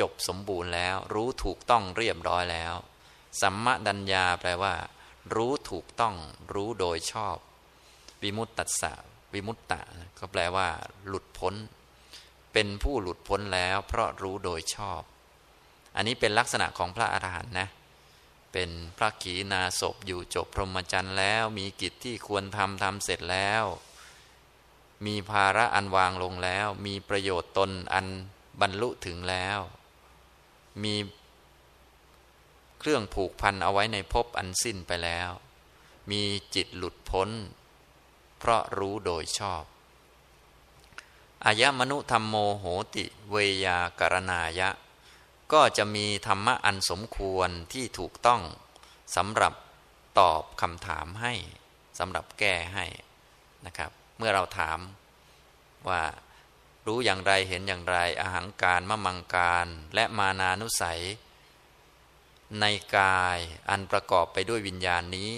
จบสมบูรณ์แล้ว รู้ถูกต้องเรียบร้อยแล้ว สัมมาดัญญาแปลว่า รู้ถูกต้อง รู้โดยชอบ วิมุตตัสสะวิมุตตะ ก็แปลว่า หลุดพ้น เป็นผู้หลุดพ้นแล้ว เพราะรู้โดยชอบ อันนี้เป็นลักษณะของพระอรหันต์นะเป็นพระขีณาศพอยู่จบพรหมจรรย์แล้ว มีกิจที่ควรทำทำเสร็จแล้ว มีภาระอันวางลงแล้ว มีประโยชน์ตนอัน บรรลุถึงแล้ว มีเครื่องผูกพันเอาไว้ในภพอันสิ้นไปแล้ว มีจิตหลุดพ้น เพราะรู้โดยชอบอายะมนุธรรมโมโหติ เวยากรณายะ ก็จะมีธรรมะอันสมควรที่ถูกต้องสำหรับตอบคำถามให้สำหรับแก้ให้นะครับ เมื่อเราถามว่า รู้อย่างไรเห็นอย่างไรอาหางการมะมังการและมานานุสัย ในกายอันประกอบไปด้วยวิญญาณนี้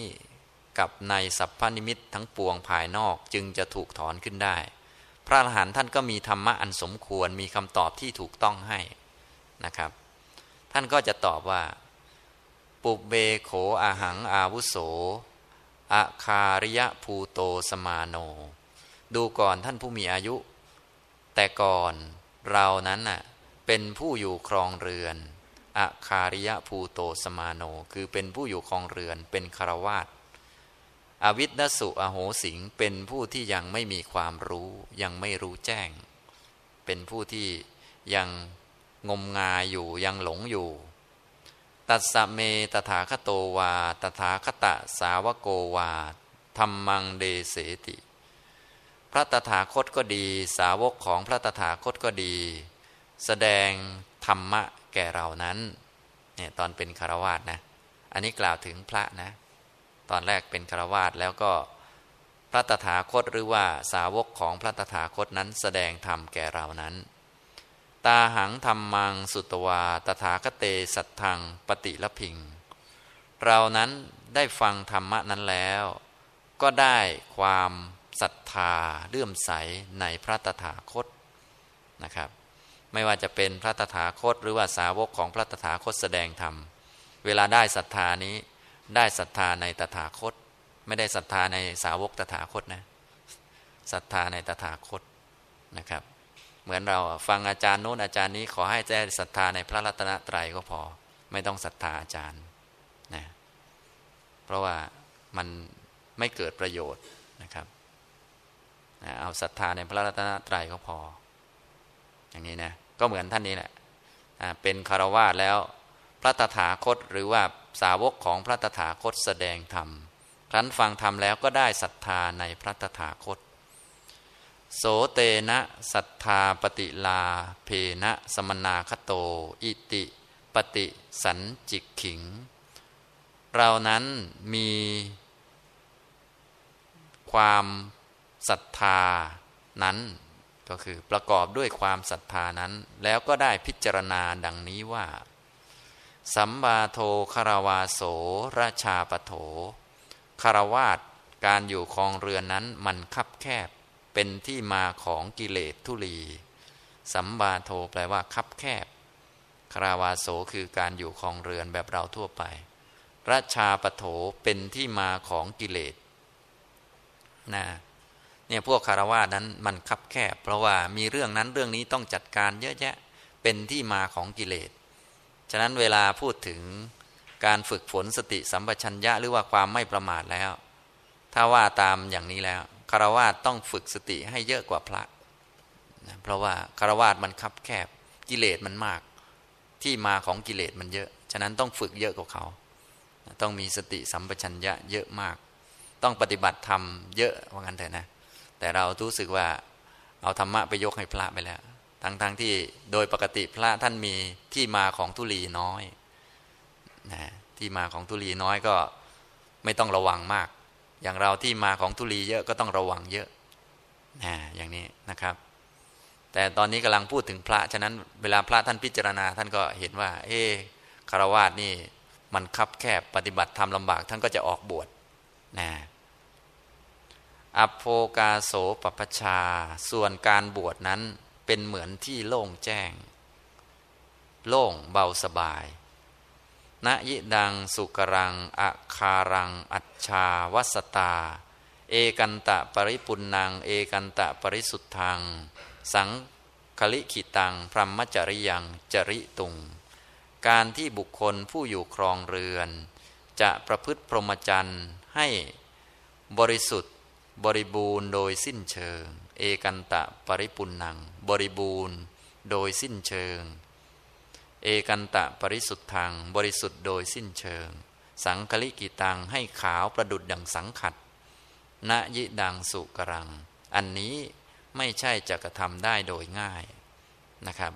กับในสัพพนิมิตทั้งปวงภายนอกจึงจะถูกถอนขึ้นได้ พระอรหันต์ท่านก็มีธรรมะอันสมควรมีคำตอบที่ถูกต้องให้นะครับ ท่านก็จะตอบว่า ปุเบโขอาหังอาวุโสอาคาริยภูโตสมาโน ดูก่อนท่านผู้มีอายุ แต่ก่อนเรานั้นน่ะเป็นผู้อยู่ครองเรือนอาคาริยะภูโตสมาโน คือเป็นผู้อยู่ครองเรือนเป็นคารวาสอวิทนสุอโหสิงเป็นผู้ที่ยังไม่มีความรู้ยังไม่รู้แจ้ง เป็นผู้ที่ยังงมงายอยู่ยังหลงอยู่ ตัสเมตถาคโตวา ตถาคตะสาวโกวาธรรมังเดเสติ ระตถาคตก็ดี สาวกของพระตถาคตก็ดี แสดงธรรมะแก่เรานั้นเนี่ยตอนเป็นคารวาสนะ อันนี้กล่าวถึงพระนะ ตอนแรกเป็นคารวาสแล้วก็พระตถาคตหรือว่าสาวกของพระตถาคตนั้น แสดงธรรมแก่เรานั้น ตาหังธรรมังสุตวา ตถาคเตสัตทังปฏิละพิง เรานั้นได้ฟังธรรมะนั้นแล้ว ก็ได้ความ ศรัทธาเลื่อมใสในพระตถาคตนะครับ ไม่ว่าจะเป็นพระตถาคต หรือว่าสาวกของพระตถาคตแสดงธรรม เวลาได้ศรัทธานี้ได้ศรัทธาในตถาคต ไม่ได้ศรัทธาในสาวกตถาคตนะศรัทธาในตถาคตนะครับ เหมือนเราฟังอาจารย์โน้นอาจารย์นี้ขอให้แจ้ศรัทธาในพระรัตนตรัยก็พอ ไม่ต้องศรัทธาอาจารย์นะเพราะว่ามันไม่เกิดประโยชน์นะครับ เอาศรัทธาในพระรัตนตรัยก็พอ อย่างนี้นะก็เหมือนท่านนี้แหละเป็นคารวาสแล้วพระตถาคตหรือว่าสาวกของพระตถาคตแสดงธรรม ครั้นฟังธรรมแล้วก็ได้ศรัทธาในพระตถาคต โสเตนะศรัทธาปฏิลา เพนะสมนาคโต อิติปฏิสันจิกขิง เรานั้นมีความ ศรัทธานั้นก็คือประกอบด้วยความศรัทธานั้น แล้วก็ได้พิจารณาดังนี้ว่า สัมบาโทคารวาโสราชาปโถคารวาสการอยู่ครองเรือนนั้นมันคับแคบเป็นที่มาของกิเลสทุลี สัมบาโทแปลว่าคับแคบคาราวาโสคือการอยู่ครองเรือนแบบเราทั่วไปราชาปโถเป็นที่มาของกิเลสนะ เนี่ยพวกคารวะนั้นมันคับแคบ เพราะว่ามีเรื่องนั้นเรื่องนี้ต้องจัดการเยอะแยะเป็นที่มาของกิเลส ฉะนั้นเวลาพูดถึงการฝึกฝนสติสัมปชัญญะหรือว่าความไม่ประมาทแล้ว ถ้าว่าตามอย่างนี้แล้วคารวะต้องฝึกสติให้เยอะกว่าพระนะเพราะว่าคารวะมันคับแคบกิเลสมันมาก ที่มาของกิเลสมันเยอะ ฉะนั้นต้องฝึกเยอะกว่าเขา ต้องมีสติสัมปชัญญะเยอะมาก ต้องปฏิบัติธรรมเยอะว่างั้นเถอะนะ แต่เรารู้สึกว่าเอาธรรมะไปยกให้พระไปแล้ว ทั้งๆทที่โดยปกติพระท่านมีที่มาของทุลีน้อยนะที่มาของทุลีน้อยก็ไม่ต้องระวังมาก อย่างเราที่มาของทุลีเยอะก็ต้องระวังเยอะนะอย่างนี้นะครับ แต่ตอนนี้กำลังพูดถึงพระ ฉะนั้นเวลาพระท่านพิจารณาท่านก็เห็นว่า เอคารวาสนี่มันคับแคบปฏิบัติธรรมลำบากท่านก็จะออกบวชนะ อโภกาโสปปชา ส่วนการบวชนั้นเป็นเหมือนที่โล่งแจ้ง โล่งเบาสบายณยิดังสุกรังอะคารัง อัจชาวัสตา เอกันตะปริปุนัง เอกันตะปริสุทธัง สังคลิขิตัง พรหมจริยังจริตุง การที่บุคคลผู้อยู่ครองเรือน จะประพฤติพรหมจรรย์ให้บริสุทธิ์ บริบูรณ์โดยสิ้นเชิง เอกันตะปริปุนัง บริบูรณ์โดยสิ้นเชิง เอกันตะปริสุทธัง บริสุทธิ์โดยสิ้นเชิง สังคลิกิตังให้ขาวประดุดดังสังขัดณยิดังสุกรัง อันนี้ไม่ใช่จะกระทำได้โดยง่ายนะครับ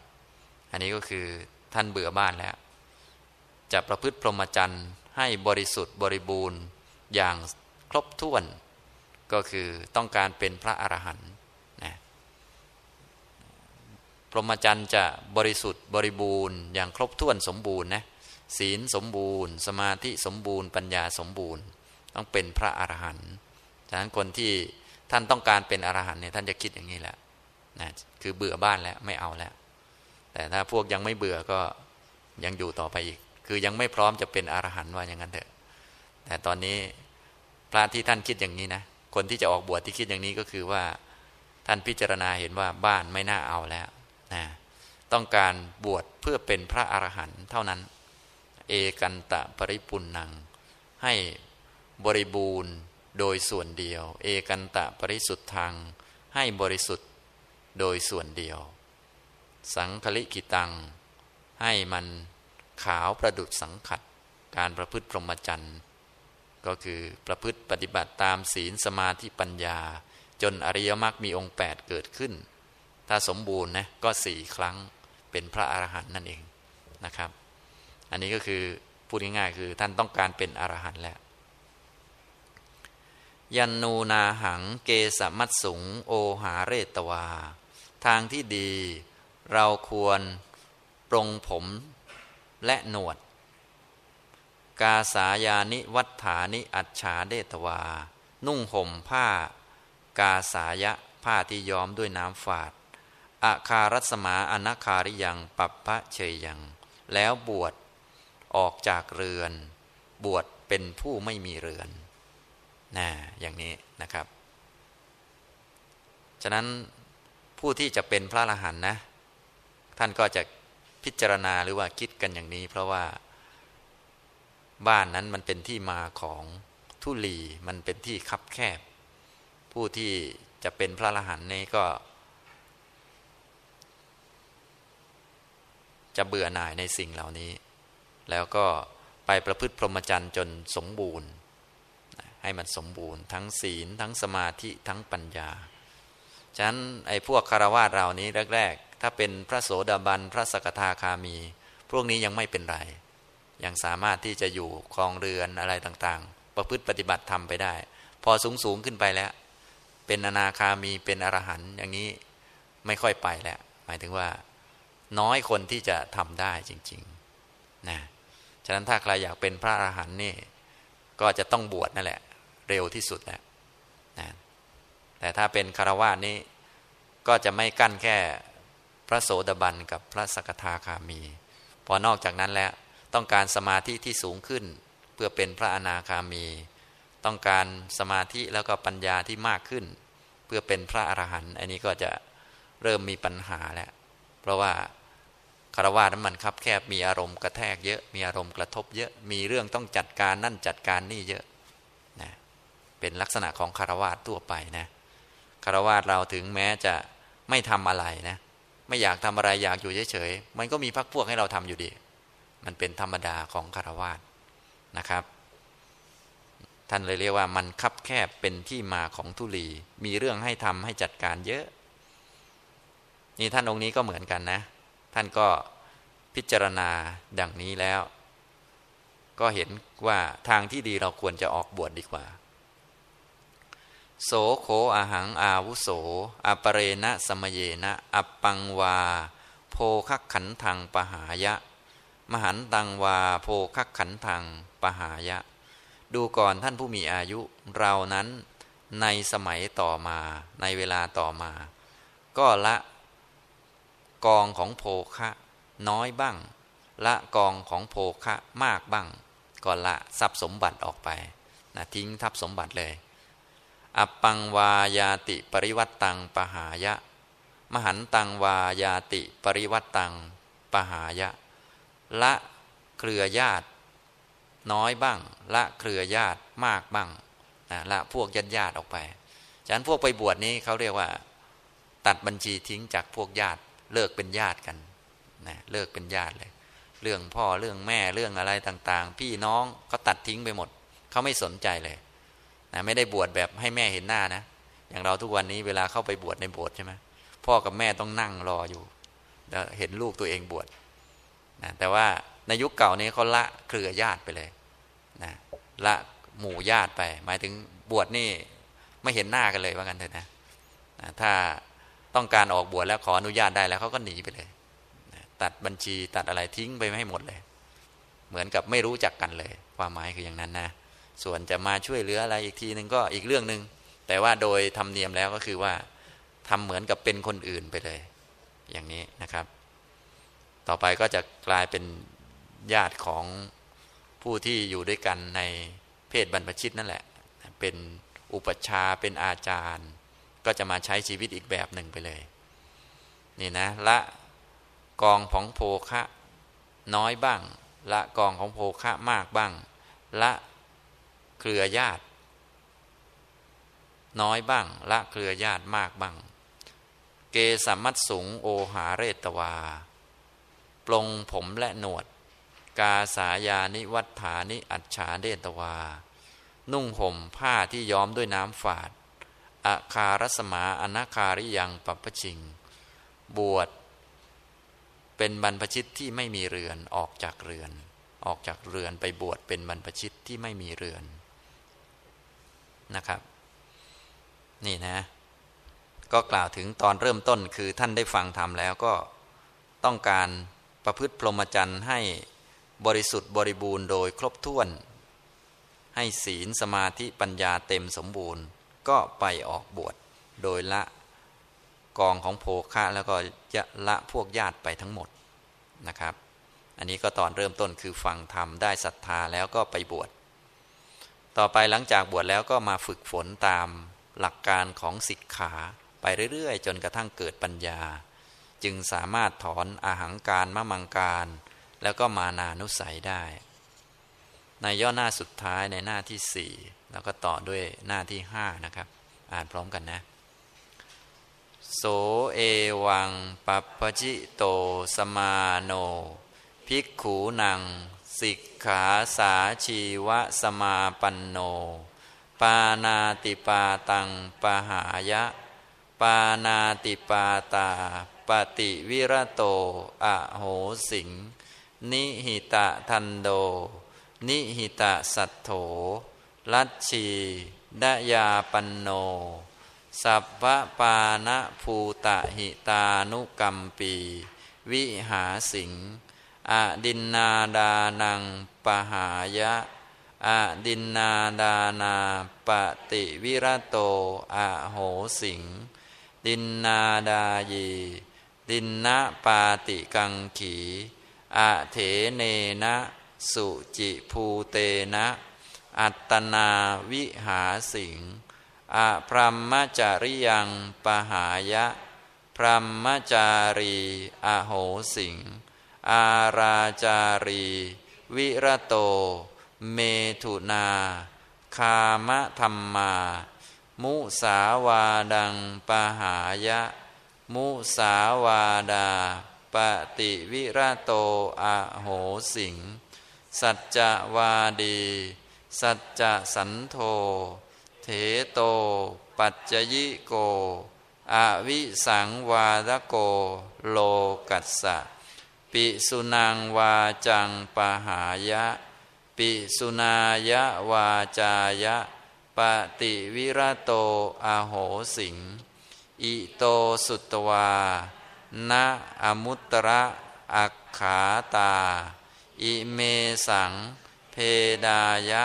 อันนี้ก็คือท่านเบื่อบ้านแล้ว จะประพฤติพรหมจรรย์ให้บริสุทธิ์บริบูรณ์อย่างครบถ้วน ก็คือต้องการเป็นพระอรหันต์นะพรหมจรรย์จะบริสุทธิ์บริบูรณ์อย่างครบถ้วนสมบูรณ์นะศีลสมบูรณ์ สมาธิสมบูรณ์ ปัญญาสมบูรณ์ ต้องเป็นพระอรหันต์ฉะนั้นคนที่ท่านต้องการเป็นอรหันต์เนี่ยท่านจะคิดอย่างนี้แหละนะคือเบื่อบ้านแล้วไม่เอาแล้ว แต่ถ้าพวกยังไม่เบื่อก็ยังอยู่ต่อไปอีก คือยังไม่พร้อมจะเป็นอรหันต์ว่าอย่างนั้นเถอะ แต่ตอนนี้พระที่ท่านคิดอย่างนี้นะ คนที่จะออกบวชที่คิดอย่างนี้ก็คือว่า ท่านพิจารณาเห็นว่าบ้านไม่น่าเอาแล้วนะต้องการบวชเพื่อเป็นพระอรหันต์เท่านั้น เอกันตะปริปุนนัง ให้บริบูรณ์โดยส่วนเดียว เอกันตะปริสุทธัง ให้บริสุทธิ์โดยส่วนเดียว สังคลิกิตัง ให้มันขาวประดุดสังขัด การประพฤติพรหมจรรย์ ก็คือประพฤติปฏิบัติตามศีลสมาธิปัญญา จนอริยมรรคมีองค์ 8 เกิดขึ้น ถ้าสมบูรณ์นะก็สี่ครั้งเป็นพระอรหันต์นั่นเองนะครับ อันนี้ก็คือพูดง่ายๆคือท่านต้องการเป็นอรหันต์แล้ว ยันนูนาหังเกสมัตสุง โอหาเรตวา ทางที่ดีเราควรปรงผมและหนวด กาสายานิวัฏฐานิอัจฉาเดตวา นุ่งห่มผ้า กาสายะผ้าที่ย้อมด้วยน้ำฝาดอาคารัสมาอนาคาริยังปัปพระเชยยัง แล้วบวชออกจากเรือน บวชเป็นผู้ไม่มีเรือนนะอย่างนี้นะครับ ฉะนั้นผู้ที่จะเป็นพระอรหันต์นะ ท่านก็จะพิจารณาหรือว่าคิดกันอย่างนี้ เพราะว่า บ้านนั้นมันเป็นที่มาของทุลีมันเป็นที่คับแคบ ผู้ที่จะเป็นพระอรหันต์นี้ก็ จะเบื่อหน่ายในสิ่งเหล่านี้ แล้วก็ไปประพฤติพรหมจรรย์จนสมบูรณ์ ให้มันสมบูรณ์ ทั้งศีลทั้งสมาธิทั้งปัญญา ฉะนั้นไอ้พวกคารวะเรานี้แรก ๆ ถ้าเป็นพระโสดาบันพระสกทาคามี พวกนี้ยังไม่เป็นไร ยังสามารถที่จะอยู่คลองเรือนอะไรต่างๆ ประพฤติปฏิบัติทำไปได้ พอสูงสูงขึ้นไปแล้ว เป็นอนาคามีเป็นอรหันต์อย่างนี้ไม่ค่อยไปแล้ว หมายถึงว่า น้อยคนที่จะทำได้จริงๆนะฉะนั้นถ้าใครอยากเป็นพระอรหันต์นี่ก็จะต้องบวชนั่นแหละ เร็วที่สุดแหละนะแต่ถ้าเป็นคารวะนี่ก็จะไม่กั้นแค่พระโสดาบันกับพระสกทาคามี พอนอกจากนั้นแล้ว ต้องการสมาธิที่สูงขึ้น เพื่อเป็นพระอนาคามี ต้องการสมาธิแล้วก็ปัญญาที่มากขึ้น เพื่อเป็นพระอรหันต์อันนี้ก็จะเริ่มมีปัญหาแล้ว เพราะว่าคารวะนั้นมันคับแคบมีอารมณ์กระแทกเยอะมีอารมณ์กระทบเยอะมีเรื่องต้องจัดการนั่นจัดการนี่เยอะนะเป็นลักษณะของคารวะทั่วไปนะคารวะเราถึงแม้จะไม่ทำอะไรนะ ไม่อยากทำอะไรอยากอยู่เฉยๆมันก็มีพักพวกให้เราทำอยู่ดี มันเป็นธรรมดาของคารวะนะครับ ท่านเลยเรียกว่ามันคับแคบเป็นที่มาของทุลี มีเรื่องให้ทำให้จัดการเยอะ นี่ท่านองค์นี้ก็เหมือนกันนะ ท่านก็พิจารณาดังนี้แล้ว ก็เห็นว่าทางที่ดีเราควรจะออกบวชดดีกว่า โสโขอาหังอาวุโสอปเรณะสมเยนะ อัปปังวา โพคักขันทังปหายะ มหันตังวาโพคักขันทังปหายะ ดูก่อนท่านผู้มีอายุ เรานั้นในสมัยต่อมา ในเวลาต่อมา ก็ละกองของโภคะน้อยบ้าง ละกองของโภคะมากบ้างก็ละทรัพย์สมบัติออกไปนะทิ้งทรัพย์สมบัติเลย อัปปังวายาติปริวัตตังปหายะ มหันตังวายาติปริวัตตังปหายะ ละเครือญาติ น้อยบ้าง ละเครือญาติมากบ้างนะละพวกญาติญาติออกไปฉะนั้นพวกไปบวชนี้เขาเรียกว่า ตัดบัญชีทิ้งจากพวกญาติเลิกเป็นญาติกันนะเลิกเป็นญาติเลย เรื่องพ่อเรื่องแม่เรื่องอะไรต่าง ๆ พี่น้องเขาตัดทิ้งไปหมด เขาไม่สนใจเลยนะไม่ได้บวชแบบให้แม่เห็นหน้านะ อย่างเราทุกวันนี้เวลาเข้าไปบวชในโบสถ์ใช่ไหมพ่อกับแม่ต้องนั่งรออยู่เห็นลูกตัวเองบวช นะแต่ว่าในยุคเก่านี้เขาละเครือญาติไปเลยนะละหมู่ญาติไป หมายถึงบวชนี่ไม่เห็นหน้ากันเลยว่ากันเถอะนะนะถ้าต้องการออกบวชแล้วขออนุญาตได้แล้วเขาก็หนีไปเลยตัดบัญชีตัดอะไรทิ้งไปไม่หมดเลย เหมือนกับไม่รู้จักกันเลย ความหมายคืออย่างนั้นนะ ส่วนจะมาช่วยเหลืออะไรอีกทีนึงก็อีกเรื่องหนึ่งแต่ว่าโดยธรรมเนียมแล้วก็คือว่าทำเหมือนกับเป็นคนอื่นไปเลย อย่างนี้นะครับ ต่อไปก็จะกลายเป็นญาติของผู้ที่อยู่ด้วยกันในเพศบรรพชิตนั่นแหละ เป็นอุปชาเป็นอาจารย์ ก็จะมาใช้ชีวิตอีกแบบหนึ่งไปเลย นี่นะละกองของโภคะน้อยบ้าง ละกองของโภคะมากบ้าง ละเครือญาติ น้อยบ้าง ละเครือญาติมากบ้าง เกสามัตสุงโอหาเรตวา ปลงผมและหนวด กาสายานิวัฏฐานิอัจฉาเดตวา นุ่งห่มผ้าที่ย้อมด้วยน้ำฝาดอาคารสมาอนาคาริยังปัปชิง บวช เป็นบรรพชิตที่ไม่มีเรือนออกจากเรือน ออกจากเรือนไปบวชเป็นบรรพชิตที่ไม่มีเรือนนะครับ นี่นะ ก็กล่าวถึงตอนเริ่มต้นคือท่านได้ฟังธรรมแล้วก็ต้องการ ประพฤติพรหมจรรย์ให้บริสุทธิ์บริบูรณ์โดยครบถ้วน ให้ศีลสมาธิปัญญาเต็มสมบูรณ์ ก็ไปออกบวชโดยละกองของโภคะแล้วก็จะละพวกญาติไปทั้งหมดนะครับ อันนี้ก็ตอนเริ่มต้นคือฟังธรรมได้ศรัทธาแล้วก็ไปบวชต่อไปหลังจากบวชแล้วก็มาฝึกฝนตามหลักการของสิกขา ไปเรื่อยๆ จนกระทั่งเกิดปัญญา จึงสามารถถอนอาหังการมะมังการ แล้วก็มานานุสัยได้ ในย่อหน้าสุดท้ายในหน้าที่สี่แล้วก็ต่อด้วยหน้าที่ห้านะครับ อ่านพร้อมกันนะ โสเอวังปัปปจิโตสมาโน ภิกขูนัง สิกขาสาชีวะสมาปันโน ปานาติปาตังปหายะ ปานาติปาตา ปฏิวิรโตอะโหสิง นิหิตะทันโด นิหิตะสัตโถ ลัชชีดยาปันโน สัพพปานะภูตะหิตานุกัมปี วิหาสิงอดินนาดานังปหายะอดินนาดานาปติวิรโตอะโหสิง ดินนาดายี ดินนะปาติกังขีอะเถเนนะ สุจิภูเตนะ อัตนาวิหาสิงอะพรหมจาริยังปหายะ พรหมจารีอโหสิง อาราจารี วิรโต เมถุนา คามะธรรมา มุสาวาดังปหายะ มุสาวาดา ปฏิวิราโตอโหสิง สัจจวาดี สัจจสันโท เถโต ปัจจยิโก อวิสังวาดโก โลกัสสะ ปิสุนังวาจังปหายะ ปิสุนายะวาจายะ ปฏิวิราโตอโหสิง อิโตสุตวานะอมุตระอักขาตา อิเมสัง เพดายะ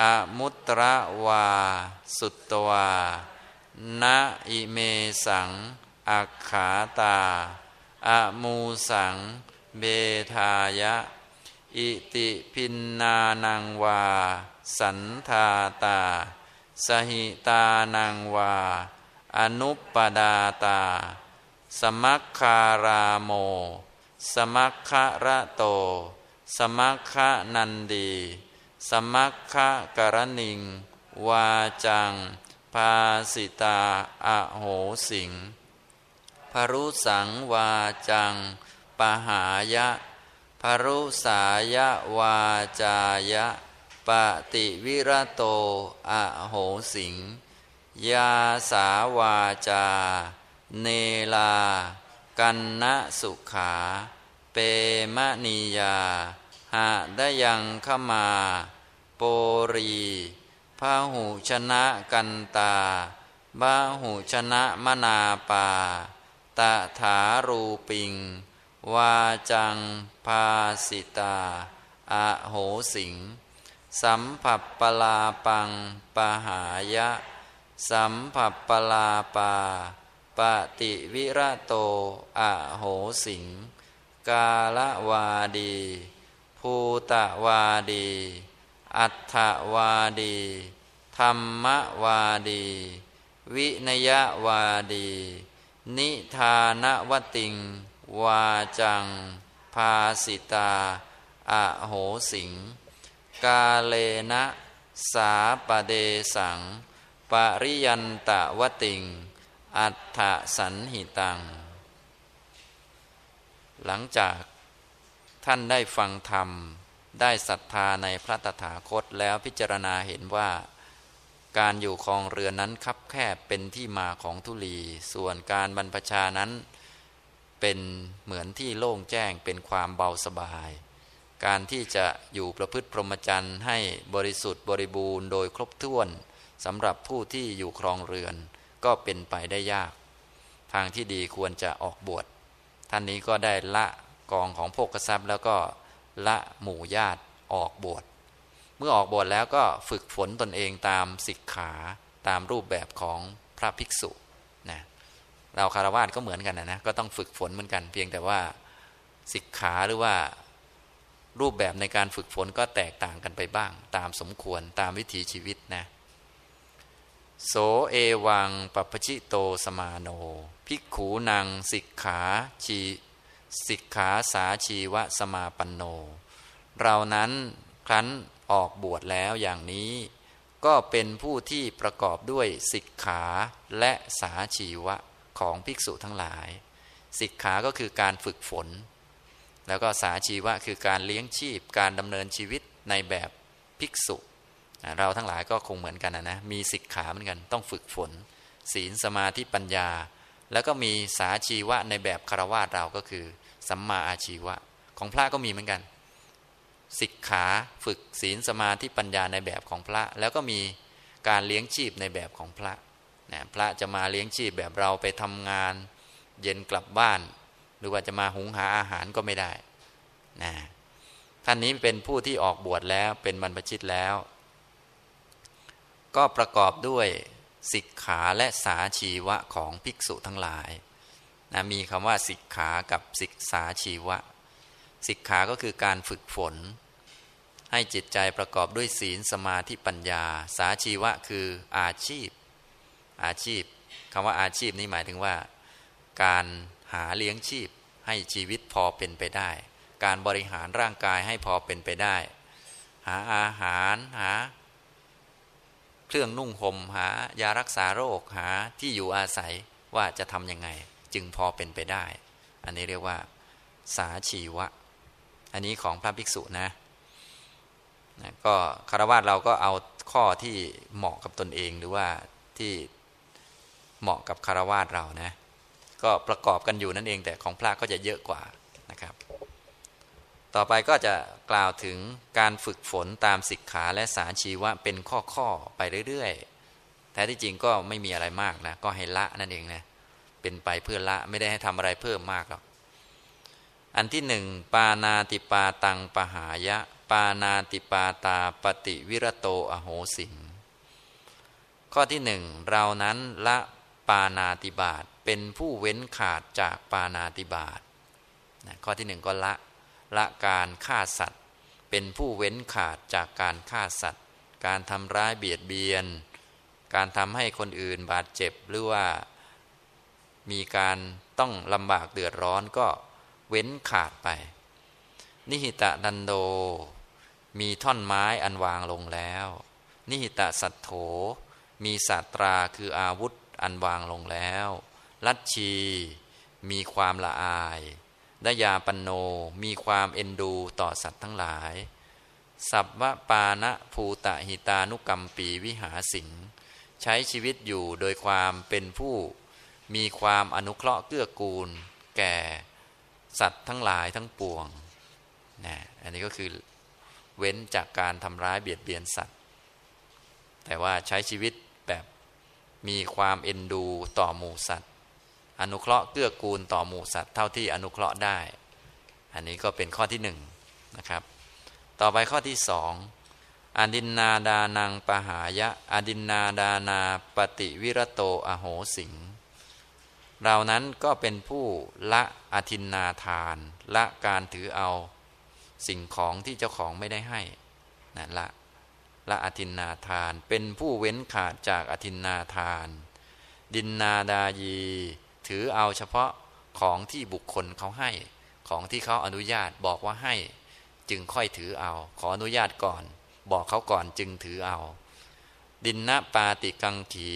อมุตระวา สุตวานะอิเมสัง อักขาตา อมูสัง เบทายะ อิติพินนานังวา สันธาตา สหิตานังวา อนุปปดาตา สมัคคารามโม สมัคคะระโต สมัคคะนันดี สมัคคะกรณิง วาจัง ภาสิตาอโหสิงพรุสังวาจัง ปหายะพรุสายะวาจายะ ปฏิวิรโตอโหสิง ยาสาวาจา เนลา กันนะสุขา เปมณียา หะได้ยังขมา โปรีพาหูชนะกันตาบาหูชนะมนาปา ตะถารูปิง วาจัง ภาสิตาอะโหสิง สัมผัสปลาปัง ปหายะ สัมผัสปลาปาปฏิวิระโตอะโหสิง กาละวาดี ภูตะวาดี อัฏฐวาดี ธรรมวาดี วินยวาดี นิทานวติง วาจัง ภาสิตาอะโหสิง กาเลนะ สาปเดสัง ปริยันตะวติง อัฏฐสันหิตัง หลังจากท่านได้ฟังธรรม ได้ศรัทธาในพระตถาคตแล้วพิจารณาเห็นว่า การอยู่คลองเรือนนั้นคับแคบเป็นที่มาของทุลี ส่วนการบรรพชานั้น เป็นเหมือนที่โล่งแจ้งเป็นความเบาสบายการที่จะอยู่ประพฤติพรหมจรรย์ให้บริสุทธิ์บริบูรณ์โดยครบถ้วน สำหรับผู้ที่อยู่ครองเรือนก็เป็นไปได้ยาก ทางที่ดีควรจะออกบวชท่านนี้ก็ได้ละกองของพกทรัพย์ แล้วก็ละหมู่ญาติออกบวชเมื่อออกบวชแล้วก็ฝึกฝนตนเองตามศิกขาตามรูปแบบของพระภิกษุนะเราคารวะก็เหมือนกันนะนะก็ต้องฝึกฝนเหมือนกัน เพียงแต่ว่าศิกขาหรือว่ารูปแบบในการฝึกฝนก็แตกต่างกันไปบ้าง ตามสมควรตามวิถีชีวิตนะ โสเอวังปัปชิโตสมาโน ภิกขูนางสิกขาชีสิกขาสาชีวะสมาปันโน เรานั้นครั้นออกบวชแล้วอย่างนี้ ก็เป็นผู้ที่ประกอบด้วยสิกขาและสาชีวะของภิกษุทั้งหลาย สิกขาก็คือการฝึกฝน แล้วก็สาชีวะคือการเลี้ยงชีพการดำเนินชีวิตในแบบภิกษุ เราทั้งหลายก็คงเหมือนกันนะนะมีสิกขาเหมือนกันต้องฝึกฝน ศีลสมาธิปัญญา แล้วก็มีสาชีวะในแบบคารวะเราก็คือ สัมมาอาชีวะ ของพระก็มีเหมือนกันสิกขาฝึกศีลสมาธิปัญญาในแบบของพระ แล้วก็มีการเลี้ยงชีพในแบบของพระนะพระจะมาเลี้ยงชีพแบบเราไปทำงาน เย็นกลับบ้าน หรือว่าจะมาหุงหาอาหารก็ไม่ได้นะท่านนี้เป็นผู้ที่ออกบวชแล้วเป็นบรรพชิตแล้ว ก็ประกอบด้วยสิกขาและสาชีวะของภิกษุทั้งหลายนะมีคำว่าสิกขากับสิกษาชีวะ สิกขาก็คือการฝึกฝน ให้จิตใจประกอบด้วยศีลสมาธิปัญญา สาชีวะคืออาชีพ อาชีพคำว่าอาชีพนี้หมายถึงว่า การหาเลี้ยงชีพให้ชีวิตพอเป็นไปได้ การบริหารร่างกายให้พอเป็นไปได้ หาอาหารหา เครื่องนุ่งห่มหายารักษาโรคหาที่อยู่อาศัยว่าจะทำยังไง จึงพอเป็นไปได้ อันนี้เรียกว่า สาชีวะ อันนี้ของพระภิกษุนะนะก็คารวะเราก็เอาข้อที่เหมาะกับตนเองหรือว่าที่เหมาะกับคารวะเรานะ ก็ประกอบกันอยู่นั่นเองแต่ของพระก็จะเยอะกว่า ต่อไปก็จะกล่าวถึงการฝึกฝนตามศิกขาและสารชีวะเป็นข้อๆไปเรื่อยๆ แต่ที่จริงก็ไม่มีอะไรมากนะ ก็ให้ละนั่นเองนะ เป็นไปเพื่อละไม่ได้ให้ทำอะไรเพิ่มมากหรอก อันที่หนึ่งปานาติปาตังปหายะ ปานาติปาตาปฏิวิรโตอโหสิง ข้อที่หนึ่งเรานั้นละปานาติบาตเป็นผู้เว้นขาดจากปานาติบาตนะข้อที่หนึ่งก็ละ ละการฆ่าสัตว์ เป็นผู้เว้นขาดจากการฆ่าสัตว์ การทำร้ายเบียดเบียน การทำให้คนอื่นบาดเจ็บหรือว่า มีการต้องลำบากเดือดร้อนก็เว้นขาดไป นิหิตะดันโด มีท่อนไม้อันวางลงแล้ว นิหิตะสัตโถ มีศาสตราคืออาวุธอันวางลงแล้ว ลัทชี มีความละอาย ดยาปันโนมีความเอ็นดูต่อสัตว์ทั้งหลาย สัพวปานะภูตะหิตานุกรรมปีวิหาสิง ใช้ชีวิตอยู่โดยความเป็นผู้ มีความอนุเคราะห์เกื้อกูล แก่สัตว์ทั้งหลายทั้งปวงนะอันนี้ก็คือเว้นจากการทำร้ายเบียดเบียนสัตว์ แต่ว่าใช้ชีวิตแบบมีความเอ็นดูต่อหมูสัตว์ อนุเคราะห์เกื้อกูลต่อหมู่สัตว์เท่าที่อนุเคราะห์ได้ อันนี้ก็เป็นข้อที่หนึ่งนะครับ ต่อไปข้อที่สองอดินนาดานังปหายะ อดินนาดานาปฏิวิรโตอโหสิงเรานั้นก็เป็นผู้ละอธินนาทาน ละการถือเอาสิ่งของที่เจ้าของไม่ได้ให้นะละละอธินนาทาน เป็นผู้เว้นขาดจากอธินนาทาน ดินนาดายี ถือเอาเฉพาะของที่บุคคลเขาให้ ของที่เขาอนุญาตบอกว่าให้ จึงค่อยถือเอา ขออนุญาตก่อน บอกเขาก่อนจึงถือเอา ดินนปาติกังขี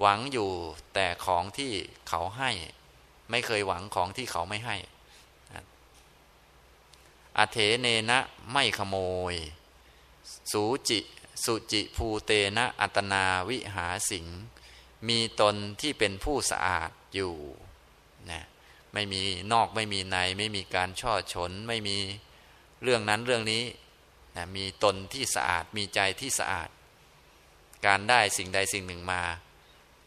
หวังอยู่แต่ของที่เขาให้ ไม่เคยหวังของที่เขาไม่ให้อเถเนนะไม่ขโมย สูจิ สุจิภูเตนะอัตนาวิหาสิง มีตนที่เป็นผู้สะอาดอยู่นะไม่มีนอกไม่มีใน ไม่มีการช่อชนไม่มีเรื่องนั้นเรื่องนี้นะมีตนที่สะอาดมีใจที่สะอาด การได้สิ่งใดสิ่งหนึ่งมา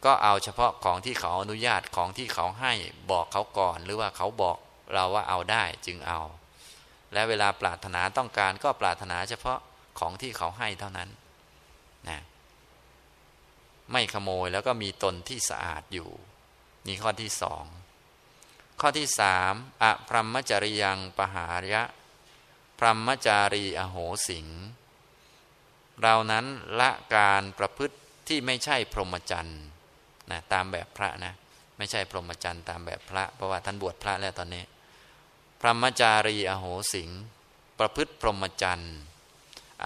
ก็เอาเฉพาะของที่เขาอนุญาตของที่เขาให้บอกเขาก่อน หรือว่าเขาบอกเราว่าเอาได้จึงเอา และเวลาปรารถนาต้องการก็ปรารถนาเฉพาะของที่เขาให้เท่านั้นนะ ไม่ขโมยแล้วก็มีตนที่สะอาดอยู่ นี่ข้อที่สองข้อที่สามอะพรหมจริยังปหารยะพรหมจารีอโหสิงเรานั้นละการประพฤติที่ไม่ใช่พรหมจรรย์นะตามแบบพระนะ ไม่ใช่พรหมจรรย์ตามแบบพระ เพราะว่าท่านบวชพระแล้วตอนนี้ พรหมจารีอโหสิงประพฤติพรหมจรรย์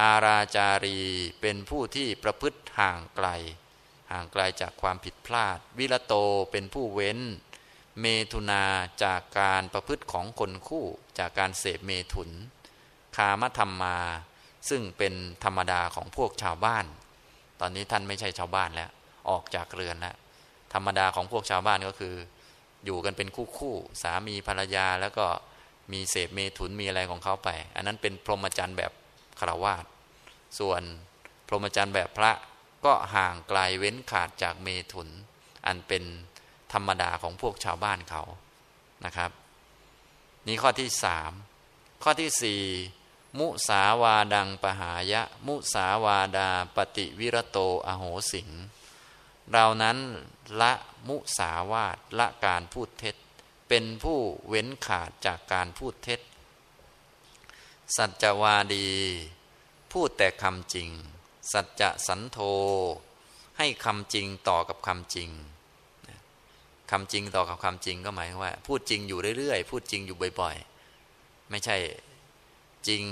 อาราจารีเป็นผู้ที่ประพฤติห่างไกล ห่างไกลจากความผิดพลาด วิรโตเป็นผู้เว้น เมทุนาจากการประพฤติของคนคู่จากการเสพเมถุน คามธรรมมา ซึ่งเป็นธรรมดาของพวกชาวบ้าน ตอนนี้ท่านไม่ใช่ชาวบ้านแล้ว ออกจากเรือนแล้วธรรมดาของพวกชาวบ้านก็คือ อยู่กันเป็นคู่คู่สามีภรรยาแล้วก็มีเสพเมถุนมีอะไรของเขาไป อันนั้นเป็นพรหมจรรย์แบบคารวาสส่วนพรหมจรรย์แบบพระ ก็ห่างไกลเว้นขาดจากเมถุน อันเป็นธรรมดาของพวกชาวบ้านเขานะครับ นี่ข้อที่สามข้อที่สี่มุสาวาดังปหายะ มุสาวาดาปฏิวิรโตอโหสิงเรานั้นละมุสาวาดละการพูดเท็จ เป็นผู้เว้นขาดจากการพูดเท็จ สัจวาดี พูดแต่คำจริง สัจจะสันโทให้คำจริงต่อกับคำจริงคำจริงต่อกับคำจริงก็หมายว่า พูดจริงอยู่เรื่อยๆ พูดจริงอยู่บ่อยๆ ไม่ใช่จริง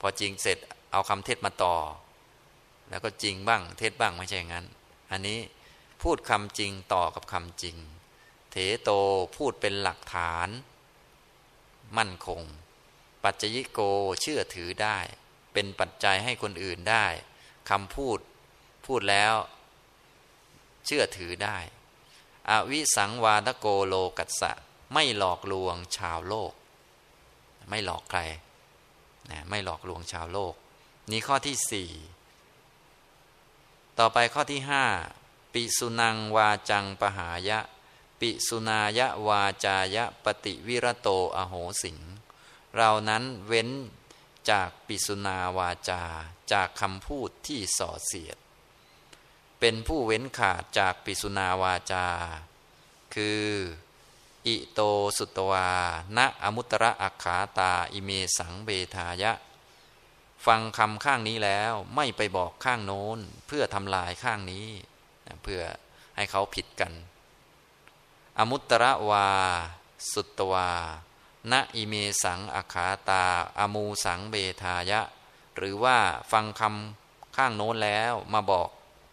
พอจริงเสร็จเอาคำเทศมาต่อ แล้วก็จริงบ้าง เทศบ้างไม่ใช่อย่างนั้น อันนี้พูดคำจริงต่อกับคำจริง เถโตพูดเป็นหลักฐาน มั่นคง ปัจจยิโกเชื่อถือได้ เป็นปัจจัยให้คนอื่นได้ คำพูดพูดแล้ว เชื่อถือได้ อวิสังวาทโกโลกัสสะ ไม่หลอกลวงชาวโลก ไม่หลอกใครนะไม่หลอกลวงชาวโลก นี่ข้อที่สี่ต่อไปข้อที่ห้าปิสุนังวาจังปหายะ ปิสุนายะวาจายะปฏิวิรโตอโหสิง เรานั้นเว้น จากปิสุนาวาจา จากคำพูดที่ส่อเสียด เป็นผู้เว้นขาดจากปิสุนาวาจา คือ อิโตสุตวา ณอมุตระอักขาตา อิเมสังเบทายะ ฟังคำข้างนี้แล้วไม่ไปบอกข้างโน้น เพื่อทำลายข้างนี้ เพื่อให้เขาผิดกัน อมุตตะวา สุตวา ณอิเมสังอาคาตาอมูสังเบทายะ หรือว่าฟังคำข้างโน้นแล้วมาบอก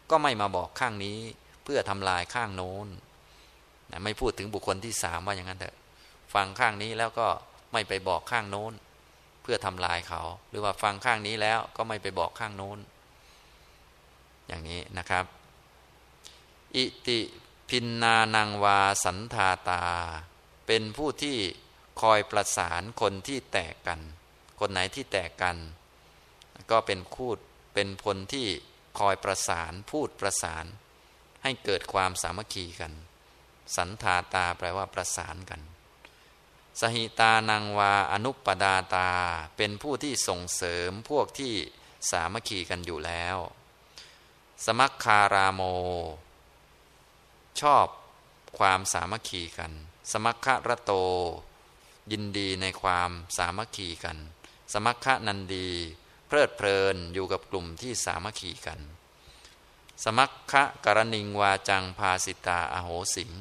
ก็ไม่มาบอกข้างนี้ เพื่อทำลายข้างโน้นนะไม่พูดถึงบุคคลที่สามว่าอย่างนั้นเถอะ ฟังข้างนี้แล้วก็ไม่ไปบอกข้างโน้น เพื่อทำลายเขา หรือว่าฟังข้างนี้แล้วก็ไม่ไปบอกข้างโน้น อย่างนี้นะครับ อิติพินนานังวาสันธาตา เป็นผู้ที่ คอยประสานคนที่แตกกัน คนไหนที่แตกกัน ก็เป็นคูดเป็นพลที่คอยประสานพูดประสาน ให้เกิดความสามัคคีกัน สันธาตาแปลว่าประสานกัน สหิตานังวาอนุปปดาตาเป็นผู้ที่ส่งเสริมพวกที่สามัคคีกันอยู่แล้ว สมัคคารามโม ชอบความสามัคคีกัน สมัคคะระโต ยินดีในความสามัคคีกัน สมัคคะนันดี เพลิดเพลินอยู่กับกลุ่มที่สามัคคีกัน สมัคคะกรณิงวาจังภาสิตาอโหสิง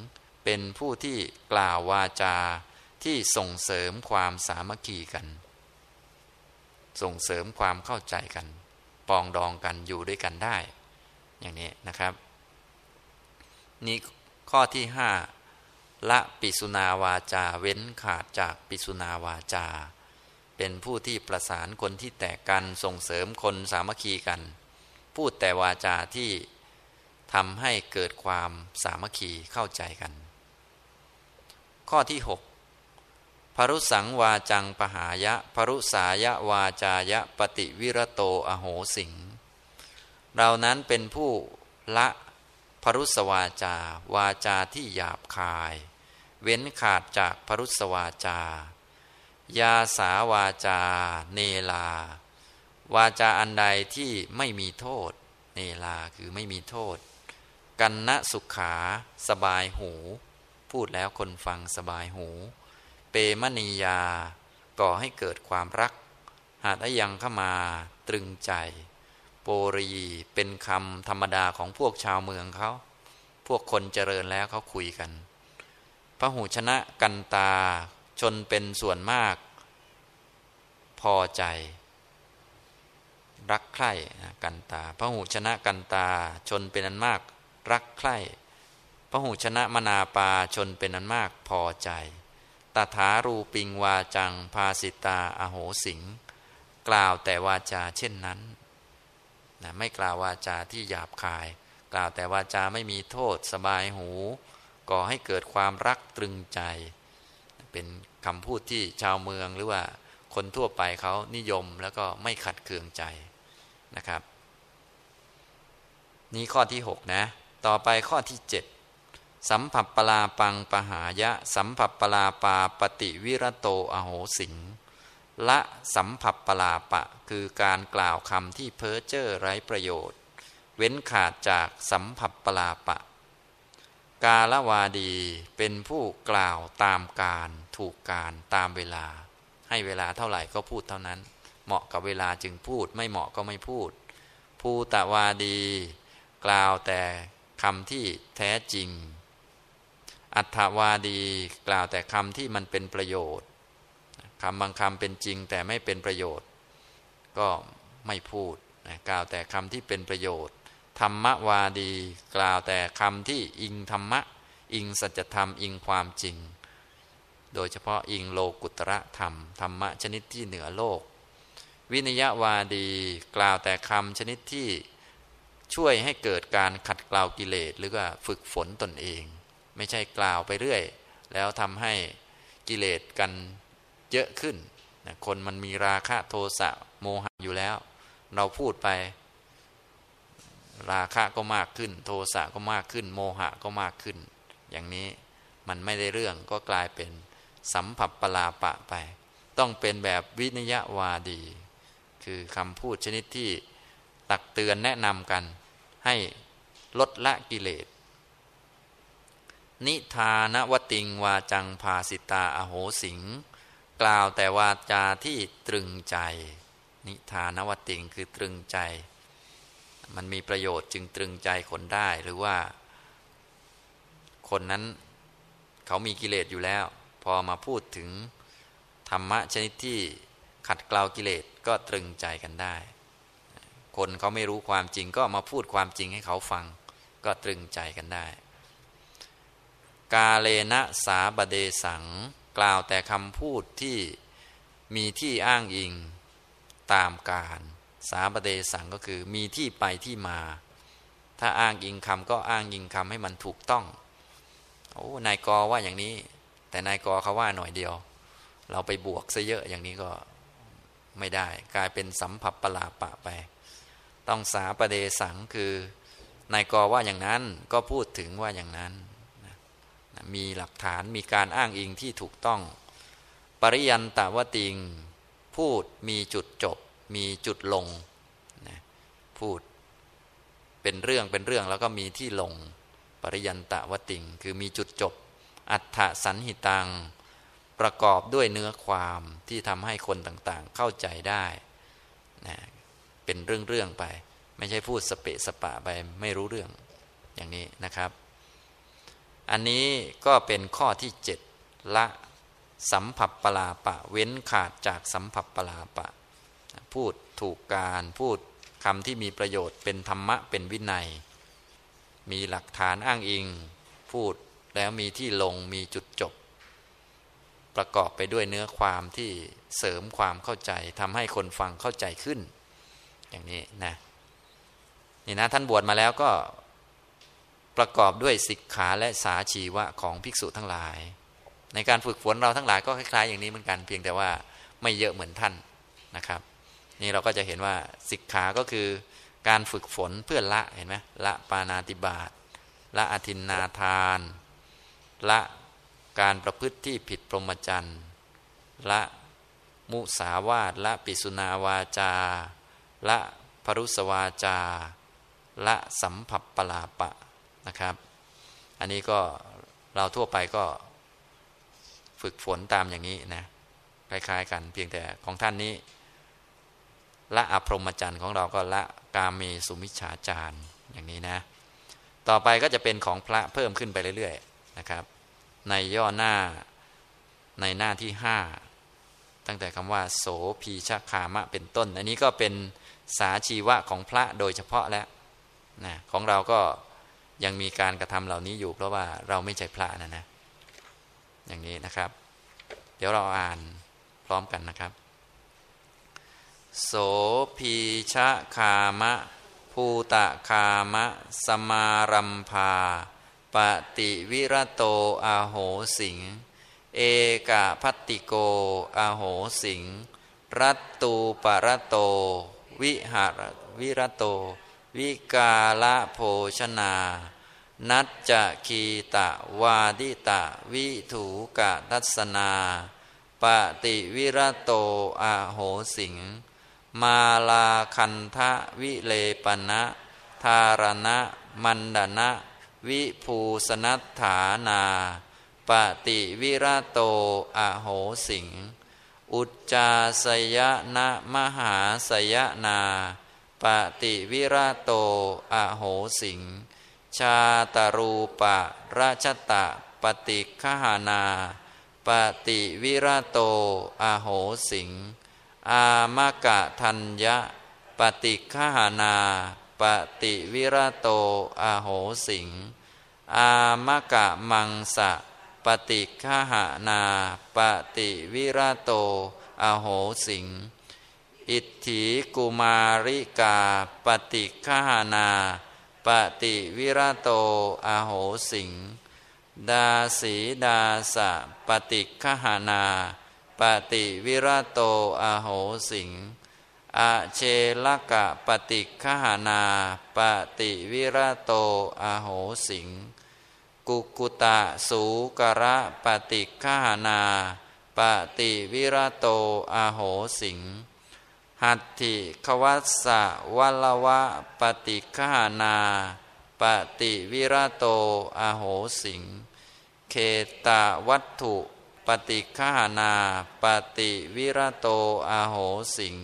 เป็นผู้ที่กล่าววาจาที่ส่งเสริมความสามัคคีกัน ส่งเสริมความเข้าใจกัน ปองดองกันอยู่ด้วยกันได้ อย่างนี้นะครับ นี่ข้อที่ห้า ละปิสุนาวาจาเว้นขาดจากปิสุนาวาจา เป็นผู้ที่ประสานคนที่แตกกันส่งเสริมคนสามัคคีกัน พูดแต่วาจาที่ทำให้เกิดความสามัคคีเข้าใจกัน ข้อที่หกพรุสังวาจังปหายะพรุสายะวาจายะปฏิวิรโตอโหสิง เรานั้นเป็นผู้ละ พรุสวาจา วาจาที่หยาบคาย เว้นขาดจากพรุสวาจา ยาสาวาจา เนลา วาจาอันใดที่ไม่มีโทษ เนลาคือไม่มีโทษ กันณสุขา สบายหู พูดแล้วคนฟังสบายหู เปมณียา ก่อให้เกิดความรัก หาดยังเข้ามาตรึงใจ โปรีเป็นคำธรรมดาของพวกชาวเมืองเขา พวกคนเจริญแล้วเขาคุยกันพระหูชนะกันตาชนเป็นส่วนมาก พอใจ รักใคร่กันตาพระหูชนะกันตาชนเป็นอันมาก รักใคร่พระหูชนะมนาปาชนเป็นอันมากพอใจตถารูปิงวาจัง ภาสิตาอโหสิง กล่าวแต่วาจาเช่นนั้น นะไม่กล่าววาจาที่หยาบคาย กล่าวแต่วาจาไม่มีโทษสบายหู ก่อให้เกิดความรักตรึงใจ เป็นคำพูดที่ชาวเมืองหรือว่าคนทั่วไปเขานิยมแล้วก็ไม่ขัดเคืองใจนะครับ นี่ข้อที่ 6 นะ ต่อไปข้อที่ 7 สัมผัสปลาปังปหายะ สัมผัสปลาปาปฏิวิรโตอโหสิง ละสัมผัสปลาปะ คือการกล่าวคำที่เพ้อเจ้อไร้ประโยชน์ เว้นขาดจากสัมผัสปลาปะ กาลวาดีเป็นผู้กล่าวตามการถูกการตามเวลา ให้เวลาเท่าไหร่ก็พูดเท่านั้น เหมาะกับเวลาจึงพูดไม่เหมาะก็ไม่พูด ภูตวาดี กล่าวแต่คำที่แท้จริง อัตวาดีกล่าวแต่คำที่มันเป็นประโยชน์ คำบางคำเป็นจริงแต่ไม่เป็นประโยชน์ ก็ไม่พูดนะกล่าวแต่คำที่เป็นประโยชน์ ธรรมวาดี กล่าวแต่คำที่อิงธรรมะ อิงสัจธรรม อิงความจริง โดยเฉพาะอิงโลกุตระธรรม ธรรมะชนิดที่เหนือโลก วินยวาดี กล่าวแต่คำชนิดที่ช่วยให้เกิดการขัดเกลากิเลสหรือว่าฝึกฝนตนเอง ไม่ใช่กล่าวไปเรื่อย แล้วทำให้กิเลสกัน เยอะขึ้นนะคนมันมีราคะโทสะโมหะอยู่แล้ว เราพูดไป ราคะก็มากขึ้น โทสะก็มากขึ้น โมหะก็มากขึ้น อย่างนี้มันไม่ได้เรื่องก็กลายเป็นสัมผัสปลาปะไป ต้องเป็นแบบวินยวาดี คือคำพูดชนิดที่ตักเตือนแนะนำกัน ให้ลดละกิเลส นิทานวติงวาจังภาสิตาอโหสิง กล่าวแต่วาจาที่ตรึงใจ นิทานวติงคือตรึงใจ มันมีประโยชน์จึงตรึงใจคนได้หรือว่า คนนั้นเขามีกิเลสอยู่แล้ว พอมาพูดถึงธรรมะชนิดที่ขัดเกลากิเลสก็ตรึงใจกันได้ คนเขาไม่รู้ความจริงก็มาพูดความจริงให้เขาฟัง ก็ตรึงใจกันได้ กาเลนะสาบเดสัง กล่าวแต่คำพูดที่มีที่อ้างอิงตามการ สาบเดสังก็คือมีที่ไปที่มา ถ้าอ้างอิงคำก็อ้างอิงคำให้มันถูกต้องโอ้นายกว่าอย่างนี้ แต่นายกเขาว่าหน่อยเดียว เราไปบวกซะเยอะอย่างนี้ก็ไม่ได้ กลายเป็นสัมผัสประลาปะไป ต้องสาประเดสังคือนายกว่าอย่างนั้นก็พูดถึงว่าอย่างนั้น มีหลักฐานมีการอ้างอิงที่ถูกต้อง ปริยันตวติง พูดมีจุดจบ มีจุดลงนะพูดเป็นเรื่องเป็นเรื่องแล้วก็มีที่ลง ปริยันตวติง คือมีจุดจบ อัฏฐสันหิตัง ประกอบด้วยเนื้อความที่ทำให้คนต่างๆ เข้าใจได้นะเป็นเรื่องๆไป ไม่ใช่พูดสเปะสปะไปไม่รู้เรื่องอย่างนี้นะครับ อันนี้ก็เป็นข้อที่เจ็ดละสัมผัสปลาปะ เว้นขาดจากสัมผัสปลาปะ พูดถูกการพูดคำที่มีประโยชน์เป็นธรรมะเป็นวินัย มีหลักฐานอ้างอิง พูดแล้วมีที่ลงมีจุดจบ ประกอบไปด้วยเนื้อความที่เสริมความเข้าใจทำให้คนฟังเข้าใจขึ้น อย่างนี้นะนี่นะท่านบวชมาแล้วก็ ประกอบด้วยสิกขาและสาชีวะของภิกษุทั้งหลาย ในการฝึกฝนเราทั้งหลายก็คล้ายๆอย่างนี้เหมือนกันเพียงแต่ว่าไม่เยอะเหมือนท่านนะครับ นี่เราก็จะเห็นว่าสิกขาก็คือการฝึกฝนเพื่อละเห็นไหมละปานาติบาตละอธินนาทาน ละการประพฤติที่ผิดพรหมจรรย์ละมุสาวาตละปิสุนาวาจา ละพรุสวาจา ละสัมผัสปลาปะ นะครับ อันนี้ก็เราทั่วไปก็ฝึกฝนตามอย่างนี้นะคล้ายๆกัน เพียงแต่ของท่านนี้ ละอภรมจันทร์ของเราก็ละกาเมสุมิชฌาจารอย่างนี้นะ ต่อไปก็จะเป็นของพระเพิ่มขึ้นไปเรื่อยๆนะครับ ในย่อหน้าในหน้าที่ห้าตั้งแต่คำว่า โสพีชคามะเป็นต้น อันนี้ก็เป็นสาชีวะของพระโดยเฉพาะแล้วนะของเราก็ ยังมีการกระทำเหล่านี้อยู่ เพราะว่าเราไม่ใช่พระนะนะ อย่างนี้นะครับ เดี๋ยวเราอ่านพร้อมกันนะครับ โสพีชะคามะ ภูตะคามะ สมารัมพาปฏิวิรโตอาโหสิง เอกาพัตติโกอาโหสิง รัตตูปรโต วิหารวิรโต วิกาละโภชนา นัจจะคีตะวาดิตะ วิถูกะทัศนาปฏิวิรโตอาโหสิง มาลาคันทะวิเลปนะทารณะมันดนะ วิภูสนัตถานาปฏิวิรโตอาโหสิง อุจจาสยนะมหาสยนา ปฏิวิรโตอโหสิง ชาตารูปะราชตะปฏิคหานา ปฏิวิระโตอโหสิง อามกะทัญญะ ปฏิคหานา ปฏิวิระโตอโหสิง อามกะมังสะ ปฏิคหานา ปฏิวิระโตอโหสิง อิทธิกุมาริกา ปฏิคหานา ปฏิวิรโตอาโหสิง ดาสีดาสะ ปฏิคหานา ปฏิวิรโตอาโหสิงอเชลกะปฏิคหานา ปฏิวิรโตอาโหสิง กุกุตะสูกระปฏิคหานา ปฏิวิรโตอาโหสิง หัตถิขวัสสะวัลวะปฏิฆานาปฏิวิรโตอโหสิง เขตาวัตถุปฏิฆานาปฏิวิรโตอโหสิง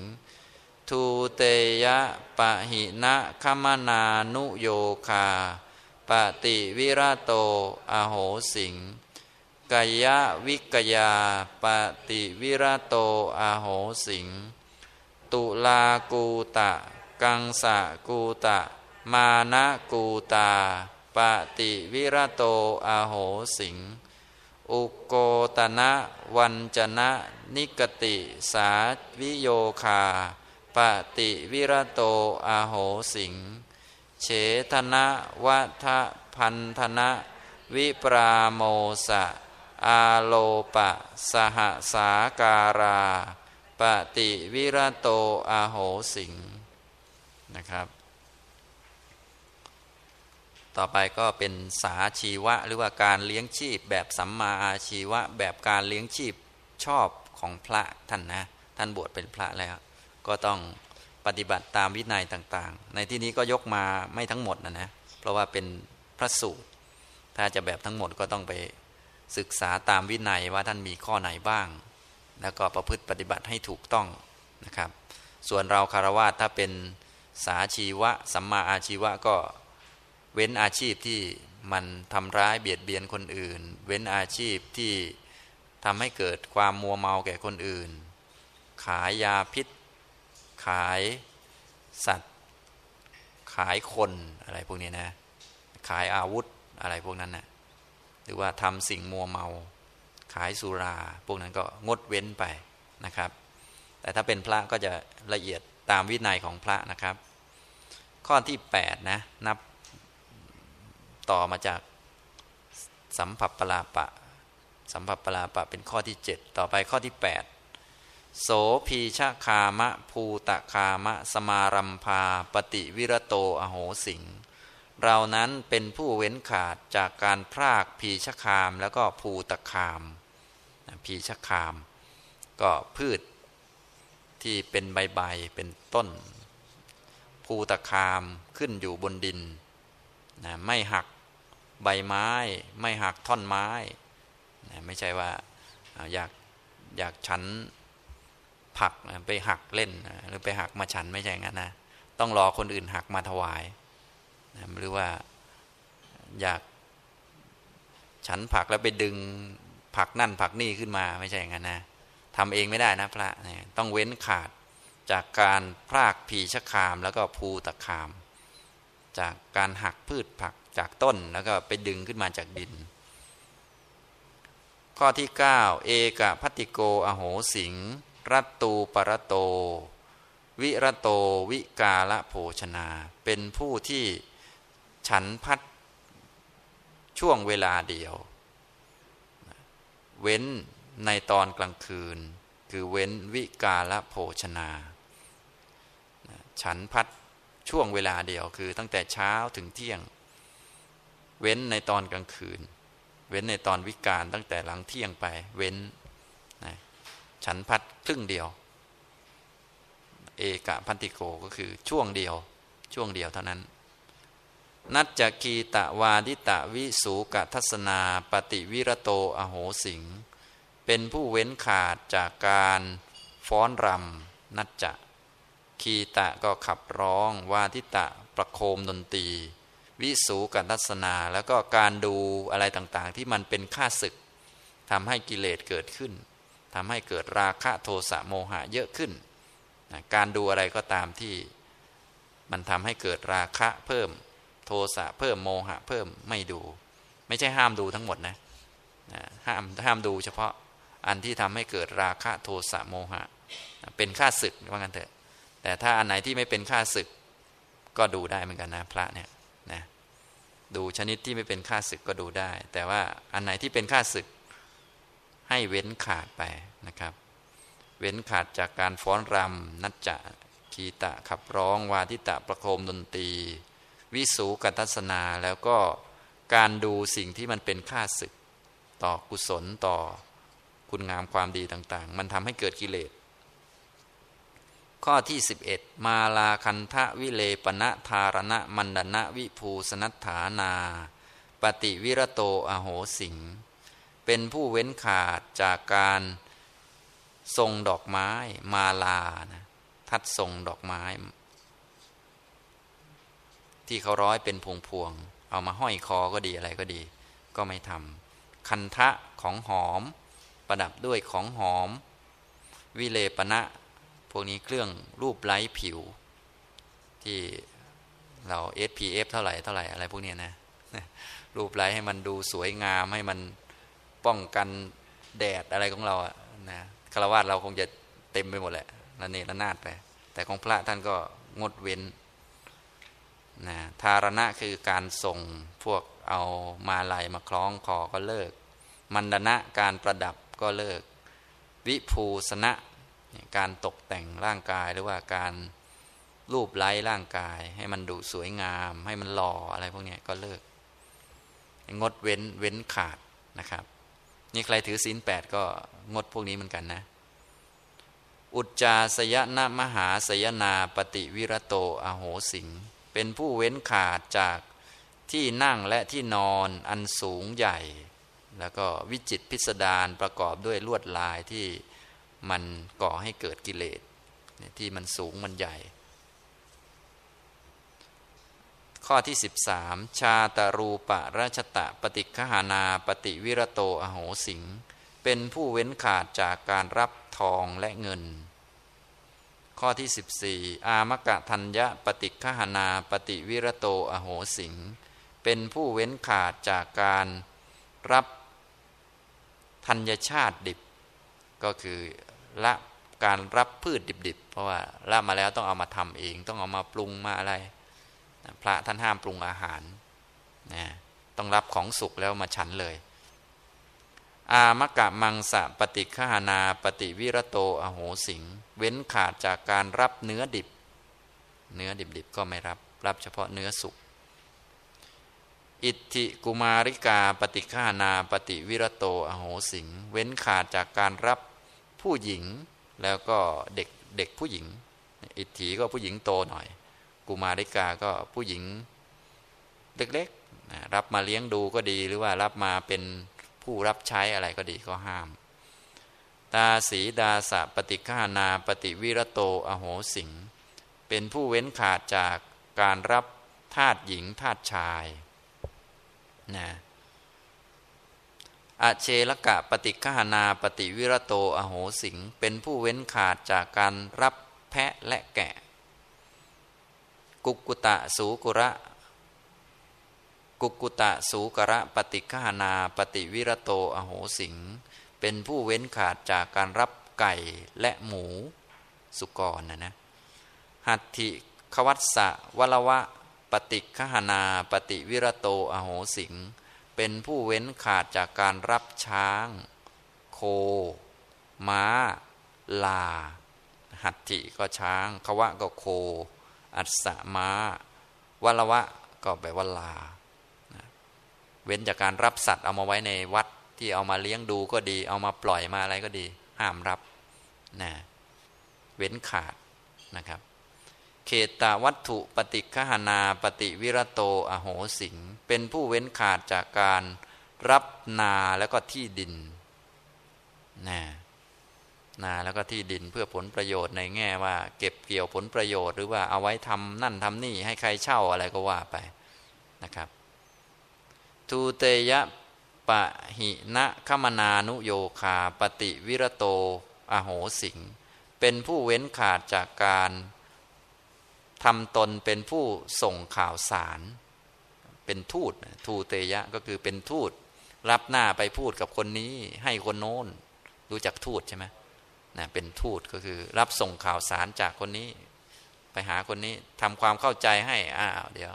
ทูเตยะปะหินะขมนานุโยคาปฏิวิรโตอโหสิงกายวิกยาปฏิวิรโตอโหสิง ตุลากูตะ กังสะกูตะ มานะกูตาปฏิวิรโตอโหสิง อุโกตนะวันจนะนิกติสาวิโยคาปฏิวิรโตอโหสิง เฉทนะวัฏพันธนะ วิปราโมสะอาโลปะ สหสาการา ปฏิวิรโตอาโหสิงนะครับ ต่อไปก็เป็นสาชีวะหรือว่าการเลี้ยงชีพแบบสัมมาอาชีวะ แบบการเลี้ยงชีพชอบของพระท่านนะ ท่านบวชเป็นพระแล้ว ก็ต้องปฏิบัติตามวินัยต่างๆ ในที่นี้ก็ยกมาไม่ทั้งหมดนะนะ เพราะว่าเป็นพระสูตร ถ้าจะแบบทั้งหมดก็ต้องไปศึกษาตามวินัยว่าท่านมีข้อไหนบ้าง แล้วก็ประพฤติปฏิบัติให้ถูกต้องนะครับ ส่วนเราคารวะถ้าเป็นสาชีวะสัมมาอาชีวะก็เว้นอาชีพที่มันทำร้ายเบียดเบียนคนอื่น เว้นอาชีพที่ทำให้เกิดความมัวเมาแก่คนอื่น ขายยาพิษ ขายสัตว์ ขายคนอะไรพวกนี้นะ ขายอาวุธอะไรพวกนั้นนะหรือว่าทำสิ่งมัวเมา ขายสุรา พวกนั้นก็งดเว้นไปนะครับ แต่ถ้าเป็นพระก็จะละเอียดตามวินัยของพระนะครับ ข้อที่8นะนับต่อมาจากสัมผัสปลาปะ สัมผัสปลาปะเป็นข้อที่ 7 ต่อไปข้อที่ 8 โสพีชะคามะ ภูตะคามะ สมารัมพา ปฏิวิรโตอโหสิงเรานั้นเป็นผู้เว้นขาดจากการพรากพีชคามแล้วก็ภูตะคาม พีชคาม ก็พืชที่เป็นใบใบเป็นต้น ภูตะคามขึ้นอยู่บนดินนะไม่หักใบไม้ ไม่หักท่อนไม้นะไม่ใช่ว่าอยากอยากฉันผักไปหักเล่น หรือไปหักมาฉันไม่ใช่งั้นนะต้องรอคนอื่นหักมาถวายนะหรือว่าอยากฉันผักแล้วไปดึง ผักนั่นผักนี่ขึ้นมาไม่ใช่อย่างนั้นนะทำเองไม่ได้นะพระเนี่ยต้องเว้นขาดจากการพรากผีชคามแล้วก็ภูตะคาม จากการหักพืชผักจากต้นแล้วก็ไปดึงขึ้นมาจากดิน ข้อที่ 9 เอกพัติโกอโหสิง รัตตูปรโต วิรโตวิกาละโภชนา เป็นผู้ที่ฉันพัดช่วงเวลาเดียว เว้นในตอนกลางคืน คือเว้นวิกาละโภชนา ฉันพัดช่วงเวลาเดียวคือตั้งแต่เช้าถึงเที่ยง เว้นในตอนกลางคืน เว้นในตอนวิกาลตั้งแต่หลังเที่ยงไป เว้นนะฉันพัดครึ่งเดียว เอกะพันติโกก็คือช่วงเดียว ช่วงเดียวเท่านั้น นัจจกีตะวาดิตะวิสูกทัศนาปฏิวิรโตอโหสิง เป็นผู้เว้นขาดจากการฟ้อนรำนัจจะคีตะก็ขับร้องวาทิตะประโคมดนตรี วิสูกทัศนาแล้วก็การดูอะไรต่างๆ ที่มันเป็นค่าศึกทำให้กิเลสเกิดขึ้นทำให้เกิดราคะโทสะโมหะเยอะขึ้นการดูอะไรก็ตามที่ มันทำให้เกิดราคะเพิ่ม สะเพิ่มโมหะ เพิ่มไม่ดู ไม่ใช่ห้ามดูทั้งหมดนะห้ามห้ามดูเฉพาะอันที่ทำให้เกิดราคะโทสะโมหะ เป็นค่าศึกว่างั้นเถอะ แต่ถ้าอันไหนที่ไม่เป็นค่าศึก ก็ดูได้เหมือนกันนะพระเนี่ยนะดูชนิดที่ไม่เป็นค่าศึกก็ดูได้ แต่ว่าอันไหนที่เป็นค่าศึก ให้เว้นขาดไปนะครับ เว้นขาดจากการฟ้อนรำนัจจะคีตะขับร้องวาทิตะประโคมดนตรี วิสูกัตัสนาแล้วก็การดูสิ่งที่มันเป็นค่าศึก ต่อกุศลต่อคุณงามความดีต่าง ๆ มันทำให้เกิดกิเลส ข้อที่ 11 มาลาคันทะวิเลปณะธารณะมันดนะวิภูสนัฐานา ปฏิวิรโตอโหสิง เป็นผู้เว้นขาดจากการทรงดอกไม้ มาลานะทัดทรงดอกไม้ ที่เขาร้อยเป็นพวงพวง เอามาห้อยคอก็ดีอะไรก็ดี ก็ไม่ทำคันทะของหอม ประดับด้วยของหอม วิเลปณะพวกนี้เครื่องรูปไล้ผิว ที่เรา SPF เท่าไหร่เท่าไหร่อะไรพวกนี้นะรูปไล้ให้มันดูสวยงามให้มันป้องกันแดดอะไรของเราอะนะคารวะเราคงจะเต็มไปหมดแหละระเนระนาดไปแต่ของพระท่านก็งดเว้น นะทารณะคือการส่งพวกเอามาลัยมาคล้องคอก็เลิก มันดนะการประดับก็เลิก วิภูสนะการตกแต่งร่างกายหรือว่าการรูปไล้ร่างกาย ให้มันดูสวยงาม ให้มันหล่ออะไรพวกนี้ก็เลิก งดเว้นเว้นขาดนะครับ นี่ใครถือศีลแปดก็งดพวกนี้เหมือนกันนะ อุจจาสยนะมหาสยนาปฏิวิรโตอโหสิง เป็นผู้เว้นขาดจากที่นั่งและที่นอนอันสูงใหญ่ แล้วก็วิจิตพิสดารประกอบด้วยลวดลายที่มันก่อให้เกิดกิเลสที่มันสูงมันใหญ่ ข้อที่ 13 ชาตารูปะราชตะปฏิคหานาปฏิวิรโตอโหสิง เป็นผู้เว้นขาดจากการรับทองและเงิน ข้อที่ 14 อามกะทัญญะปฏิฆหนาปฏิวิรโตอโหสิง เป็นผู้เว้นขาดจากการรับธัญชาติดิบ ก็คือละการรับพืชดิบๆ เพราะว่าละมาแล้วต้องเอามาทำเอง ต้องเอามาปรุงมาอะไร พระท่านห้ามปรุงอาหารนะต้องรับของสุกแล้วมาฉันเลย อามกะมังสะปฏิฆานาปฏิวิรโตอโหสิง เว้นขาดจากการรับเนื้อดิบ เนื้อดิบๆก็ไม่รับ รับเฉพาะเนื้อสุก อิทธิกุมาริกาปฏิฆานาปฏิวิรโตอโหสิง เว้นขาดจากการรับผู้หญิง แล้วก็เด็กเด็กผู้หญิง อิทธิก็ผู้หญิงโตหน่อย กุมาริกาก็ผู้หญิงเล็กๆรับมาเลี้ยงดูก็ดีหรือว่ารับมาเป็น ผู้รับใช้อะไรก็ดีก็ห้าม ตาสีดาสะปฏิฆานาปฏิวิรโตอโหสิง เป็นผู้เว้นขาดจากการรับทาตหญิงทาตชายนะอเชลกะปฏิฆานาปฏิวิรโตอโหสิง เป็นผู้เว้นขาดจากการรับแพะและแกะ กุกุตะสูกุระ กุกุตะสูกระปฏิฆานาปฏิวิรโตอโหสิง เป็นผู้เว้นขาดจากการรับไก่และหมูสุกรนะนะหัตถิขวัตสะวลวะ ปฏิฆหนาปฏิวิรโตอโหสิง เป็นผู้เว้นขาดจากการรับช้าง โค ม้า ลา หัตถิก็ช้าง ขวะก็โค อัศม้า วลวะก็แปลว่าลา เว้นจากการรับสัตว์เอามาไว้ในวัดที่เอามาเลี้ยงดูก็ดี เอามาปล่อยมาอะไรก็ดี ห้ามรับนะเว้นขาดนะครับ เขตาวัตถุปฏิคหนาปฏิวิรโตอโหสิง เป็นผู้เว้นขาดจากการรับนาแล้วก็ที่ดินนะนาแล้วก็ที่ดินเพื่อผลประโยชน์ในแง่ว่า เก็บเกี่ยวผลประโยชน์ หรือว่าเอาไว้ทำนั่นทำนี่ให้ใครเช่าอะไรก็ว่าไปนะครับ ทูเตยะปะหินะขมนานุโยคาปฏิวิรโต อโหสิง เป็นผู้เว้นขาดจากการทำตนเป็นผู้ส่งข่าวสาร เป็นทูตทูเตยะก็คือเป็นทูต รับหน้าไปพูดกับคนนี้ให้คนโน้น รู้จักทูตใช่ไหมนะเป็นทูตก็คือรับส่งข่าวสารจากคนนี้ ไปหาคนนี้ทำความเข้าใจให้อ้าวเดี๋ยว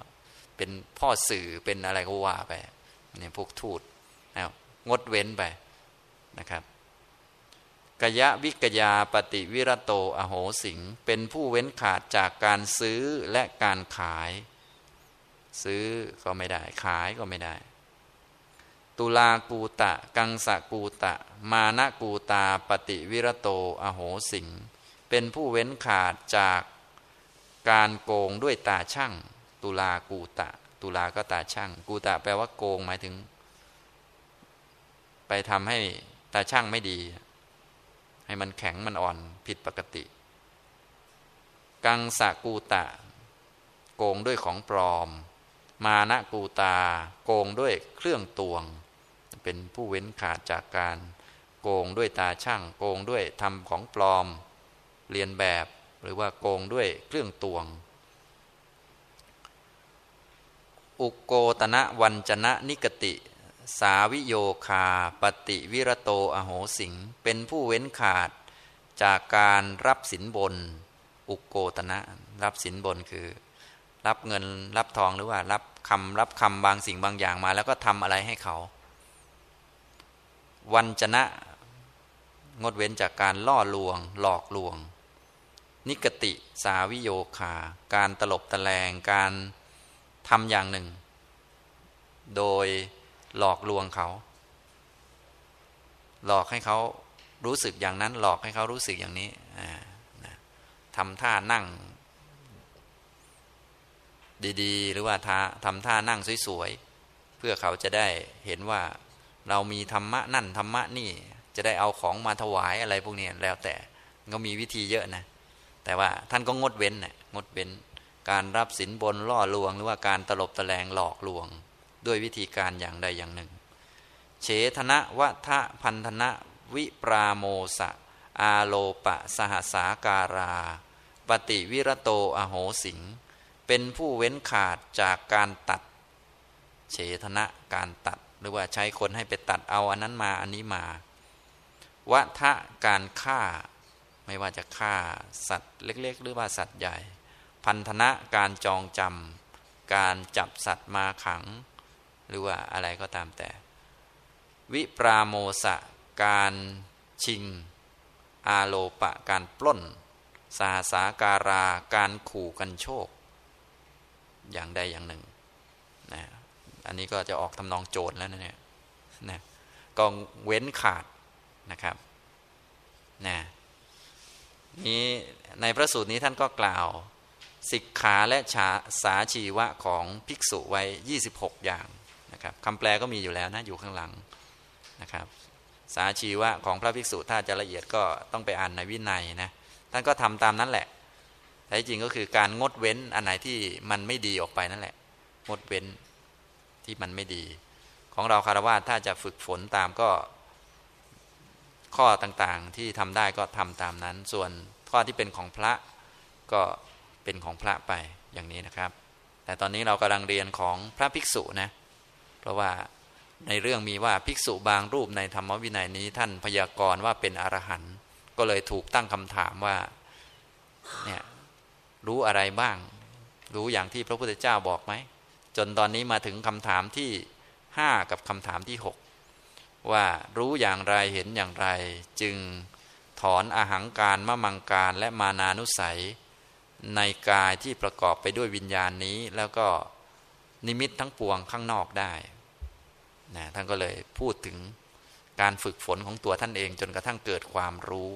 เป็นพ่อสื่อเป็นอะไรก็ว่าไป เนี่ยพวกทูตงดเว้นไปนะครับกยะวิกยาปฏิวิรโตอโหสิง เป็นผู้เว้นขาดจากการซื้อและการขาย ซื้อก็ไม่ได้ ขายก็ไม่ได้ ตุลากูตะ กังสกูตะ มานะกูตาปฏิวิรโตอโหสิง เป็นผู้เว้นขาดจากการโกงด้วยตาช่าง ตุลากูตะ ตุลาก็ตาช่าง กูตะแปลว่าโกงหมายถึง ไปทำให้ตาช่างไม่ดี ให้มันแข็งมันอ่อนผิดปกติ กังสะกูตะ โกงด้วยของปลอม มานะกูตา โกงด้วยเครื่องตวง เป็นผู้เว้นขาดจากการโกงด้วยตาช่าง โกงด้วยทำของปลอม เรียนแบบ หรือว่าโกงด้วยเครื่องตวง อุโกตนะวันจนะนิกติ สาวิโยคาปฏิวิรโตอโหสิง เป็นผู้เว้นขาดจากการรับสินบน อุโกตนะ รับสินบนคือ รับเงินรับทองหรือว่า รับคำรับคำบางสิ่งบางอย่างมา แล้วก็ทำอะไรให้เขา วันจนะ งดเว้นจากการล่อลวง หลอกลวง นิกติ สาวิโยคา การตลบตะแลงการ ทำอย่างหนึ่ง โดยหลอกลวงเขา หลอกให้เขารู้สึกอย่างนั้น หลอกให้เขารู้สึกอย่างนี้ทำท่านั่ง ดีๆ หรือว่าทำท่านั่งสวยๆ เพื่อเขาจะได้เห็นว่าเรามีธรรมะนั่นธรรมะนี่จะได้เอาของมาถวายอะไรพวกนี้แล้วแต่ก็มีวิธีเยอะนะ แต่ว่าท่านก็งดเว้นนะงดเว้น การรับสินบนล่อลวง หรือว่าการตลบตะแลงหลอกลวง ด้วยวิธีการอย่างใดอย่างหนึ่ง เฉทนะวะทะพันธนะ วิปราโมสะ อาโลปะสหสาการา ปฏิวิรโตอโหสิง เป็นผู้เว้นขาดจากการตัด เฉทนะการตัด หรือว่าใช้คนให้ไปตัดเอาอันนั้นมาอันนี้มาวะทะการฆ่า ไม่ว่าจะฆ่าสัตว์เล็ก ๆ หรือว่าสัตว์ใหญ่ พันธนะการจองจำการจับสัตว์มาขัง หรือว่าอะไรก็ตามแต่ วิปราโมสะ การชิง อาโลปะ การปล้น สาสาการา การขู่กันโชค อย่างใดอย่างหนึ่งนะอันนี้ก็จะออกทำนองโจรแล้วนะเนี่ยนะกองเว้นขาดนะครับนะนี้ในพระสูตรนี้ท่านก็กล่าว สิกขาและชาสาชีวะของภิกษุไว้ 26 อย่างนะครับคำแปลก็มีอยู่แล้วนะอยู่ข้างหลังนะครับ สาชีวะของพระภิกษุถ้าจะละเอียดก็ต้องไปอ่านในวินัยนะท่านก็ทำตามนั้นแหละแต่จริงก็คือการงดเว้นอันไหนที่มันไม่ดีออกไปนั่นแหละ งดเว้นที่มันไม่ดี ของเราคารวะถ้าจะฝึกฝนตามก็ข้อต่างๆที่ทำได้ก็ทำตามนั้น ส่วนข้อที่เป็นของพระก็ เป็นของพระไปอย่างนี้นะครับ แต่ตอนนี้เรากำลังเรียนของพระภิกษุนะเพราะว่าในเรื่องมีว่าภิกษุบางรูปในธรรมวินัยนี้ท่านพยากรณ์ว่าเป็นอรหันต์ก็เลยถูกตั้งคำถามว่าเนี่ยรู้อะไรบ้าง รู้อย่างที่พระพุทธเจ้าบอกไหม จนตอนนี้มาถึงคำถามที่ห้ากับคำถามที่หกว่ารู้อย่างไรเห็นอย่างไร จึงถอนอาหังการมะมังการและมานานุสัย ในกายที่ประกอบไปด้วยวิญญาณนี้ แล้วก็นิมิตทั้งปวงข้างนอกได้นะท่านก็เลยพูดถึงการฝึกฝนของตัวท่านเองจนกระทั่งเกิดความรู้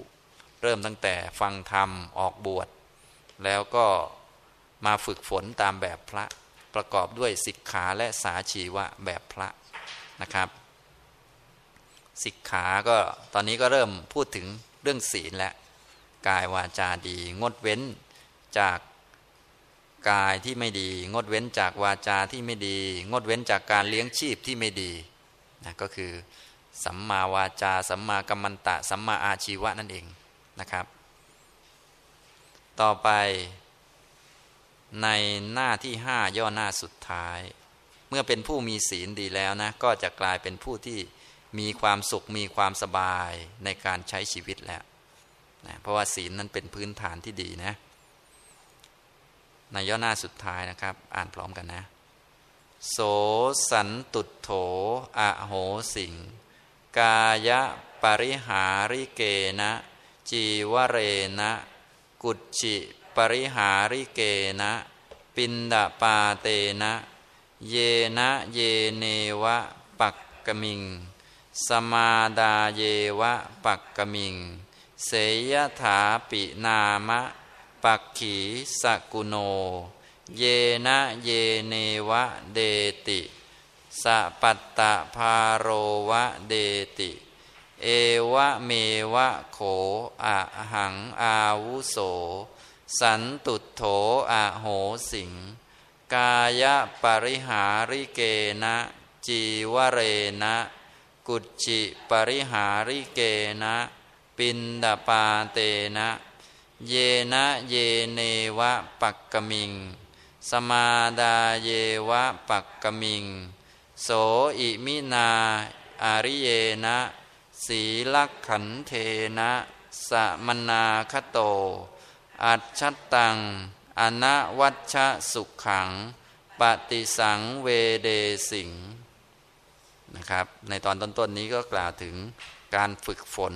เริ่มตั้งแต่ฟังธรรมออกบวช แล้วก็มาฝึกฝนตามแบบพระประกอบด้วยสิกขาและสาชีวะแบบพระนะครับ สิกขาก็ตอนนี้ก็เริ่มพูดถึงเรื่องศีลและกายวาจาดี งดเว้น จากกายที่ไม่ดี งดเว้นจากวาจาที่ไม่ดี งดเว้นจากการเลี้ยงชีพที่ไม่ดีนะก็คือ สัมมาวาจา สัมมากัมมันตะ สัมมาอาชีวะนั่นเองนะครับ ต่อไปในหน้าที่ห้าย่อหน้าสุดท้าย เมื่อเป็นผู้มีศีลดีแล้วนะ ก็จะกลายเป็นผู้ที่มีความสุขมีความสบายในการใช้ชีวิตแล้วนะเพราะว่าศีลนั้นเป็นพื้นฐานที่ดีนะ ในย่อหน้าสุดท้ายนะครับ อ่านพร้อมกันนะ โสสันตุโถ อโหสิง กายะปริหาริเกนะ จีวเรนะ กุจิปริหาริเกนะ ปินดาปาเตนะ เยนะเยเนวะ ปักกมิง สมาดาเยวะ ปักกมิง เสยถาปินามะ ปักขีสกุโน เยนะเยเนวะเดติสปัตตะพาโรวะเดติ เอวะเมวะโขอะหังอาวุโส สันตุโถอะโหสิง กายปริหาริเกนะ จีวเรนะ กุจิปริหาริเกนะ ปินดาปาเตนะ เยนะเยเนวะปักกมิง สมาดาเยวะปักกมิง โสอิมินาอาริเยนะสีลักขันเทนะสมนาคโต อัจฉตัง อนวัชสุขขัง ปฏิสังเวเดสิงนะครับ ในตอนต้นๆนี้ก็กล่าวถึงการฝึกฝน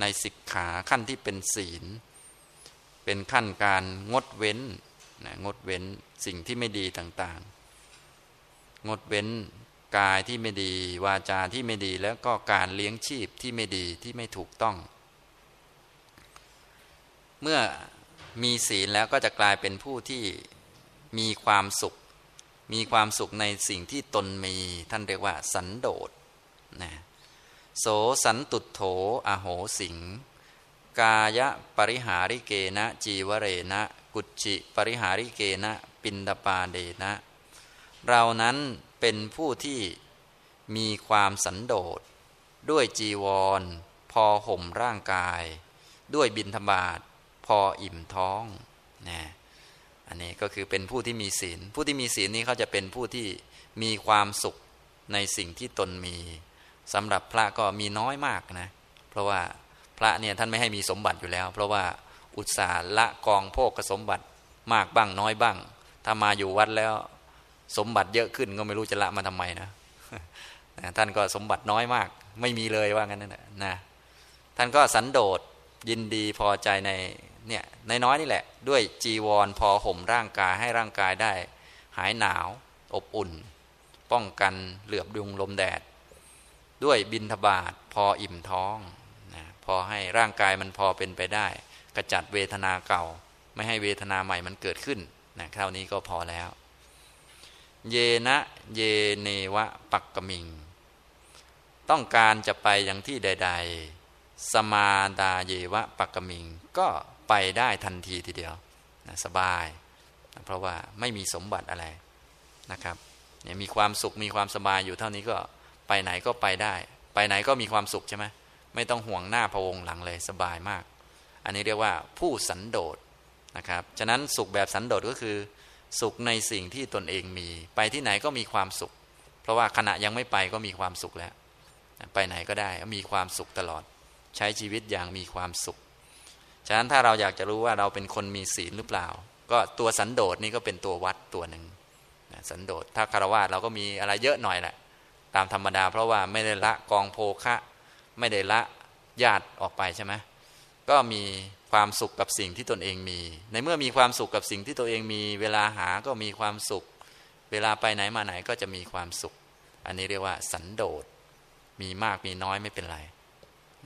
ในสิกขาขั้นที่เป็นศีล เป็นขั้นการงดเว้นนะงดเว้นสิ่งที่ไม่ดีต่างๆ งดเว้นกายที่ไม่ดี วาจาที่ไม่ดีแล้วก็การเลี้ยงชีพที่ไม่ดีที่ไม่ถูกต้อง เมื่อมีศีลแล้วก็จะกลายเป็นผู้ที่มีความสุข มีความสุขในสิ่งที่ตนมี ท่านเรียกว่า สันโดษนะโสสันตุโถอโหสิง กายปริหาริเกนะจีวเรนะ กุจิปริหาริเกนะ ปินดาปาเดนะ เรานั้นเป็นผู้ที่มีความสันโดษ ด้วยจีวร พอห่มร่างกาย ด้วยบินธบาตพออิ่มท้องนะอันนี้ก็คือเป็นผู้ที่มีศีล ผู้ที่มีศีลนี้เขาจะเป็นผู้ที่มีความสุขในสิ่งที่ตนมีสำหรับพระก็มีน้อยมากนะ เพราะว่า พระเนี่ยท่านไม่ให้มีสมบัติอยู่แล้ว เพราะว่าอุตสาละกองโภกสมบัติมากบ้างน้อยบ้าง ถ้ามาอยู่วัดแล้วสมบัติเยอะขึ้นก็ไม่รู้จะละมาทำไมนะท่านก็สมบัติน้อยมาก ไม่มีเลยว่างั้นนะนะท่านก็สันโดษยินดีพอใจในเนี่ยในน้อยนี่แหละ ด้วยจีวรพอห่มร่างกายให้ร่างกายได้ หายหนาว อบอุ่น ป้องกันเหลือบดุงลมแดด ด้วยบินทบาทพออิ่มท้อง พอให้ร่างกายมันพอเป็นไปได้ กระจัดเวทนาเก่า ไม่ให้เวทนาใหม่มันเกิดขึ้นนะเท่านี้ก็พอแล้ว เยนะเยเนวะปักกมิง ต้องการจะไปอย่างที่ใด ๆ สมาดาเยวะปักกมิง ก็ไปได้ทันทีทีเดียวนะสบายนะเพราะว่าไม่มีสมบัติอะไรนะครับเนี่ยมีความสุขมีความสบายอยู่เท่านี้ก็ไปไหนก็ไปได้ ไปไหนก็มีความสุขใช่ไหม ไม่ต้องห่วงหน้าพะวงหลังเลยสบายมาก อันนี้เรียกว่าผู้สันโดษนะครับ ฉะนั้นสุขแบบสันโดษก็คือ สุขในสิ่งที่ตนเองมี ไปที่ไหนก็มีความสุข เพราะว่าขณะยังไม่ไปก็มีความสุขแล้ว ไปไหนก็ได้มีความสุขตลอด ใช้ชีวิตอย่างมีความสุข ฉะนั้นถ้าเราอยากจะรู้ว่าเราเป็นคนมีศีลหรือเปล่า ก็ตัวสันโดษนี่ก็เป็นตัววัดตัวหนึ่งสันโดษถ้าคารวะเราก็มีอะไรเยอะหน่อยแหละตามธรรมดา เพราะว่าไม่ได้ละกองโภคะ ไม่ได้ละญาติออกไปใช่ไหมก็มีความสุขกับสิ่งที่ตนเองมี ในเมื่อมีความสุขกับสิ่งที่ตัวเองมี เวลาหาก็มีความสุข เวลาไปไหนมาไหนก็จะมีความสุข อันนี้เรียกว่าสันโดษ มีมากมีน้อยไม่เป็นไร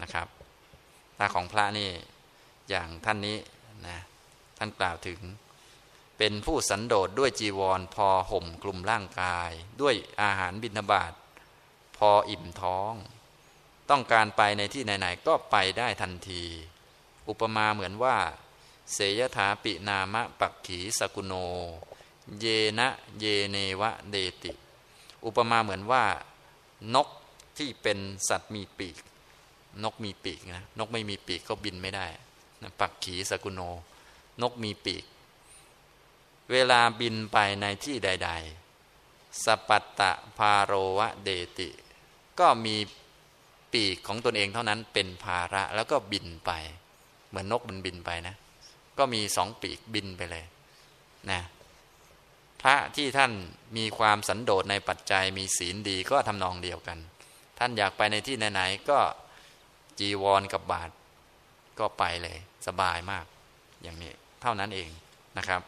นะครับถ้าของพระนี่อย่างท่านนี้นะท่านกล่าวถึง เป็นผู้สันโดษด้วยจีวร พอห่มกลุ่มร่างกาย ด้วยอาหารบิณฑบาตพออิ่มท้อง ต้องการไปในที่ไหนๆก็ไปได้ทันที อุปมาเหมือนว่า เสยถาปินามะปักขีสกุโน เยนะเยเนวะเดติ อุปมาเหมือนว่า นกที่เป็นสัตว์มีปีก นกมีปีกนะนกไม่มีปีกก็บินไม่ได้ปักขีสกุโน นกมีปีก เวลาบินไปในที่ใด ๆ สปัตตะพาโรวะเดติ ก็มี ปีกของตนเองเท่านั้นเป็นภาระแล้วก็บินไป เหมือนนกมันบินไปนะ ก็มีสองปีกบินไปเลยนะพระที่ท่านมีความสันโดษในปัจจัยมีศีลดีก็ทำนองเดียวกัน ท่านอยากไปในที่ไหนๆก็จีวรกับบาทก็ไปเลย สบายมาก อย่างนี้เท่านั้นเองนะครับ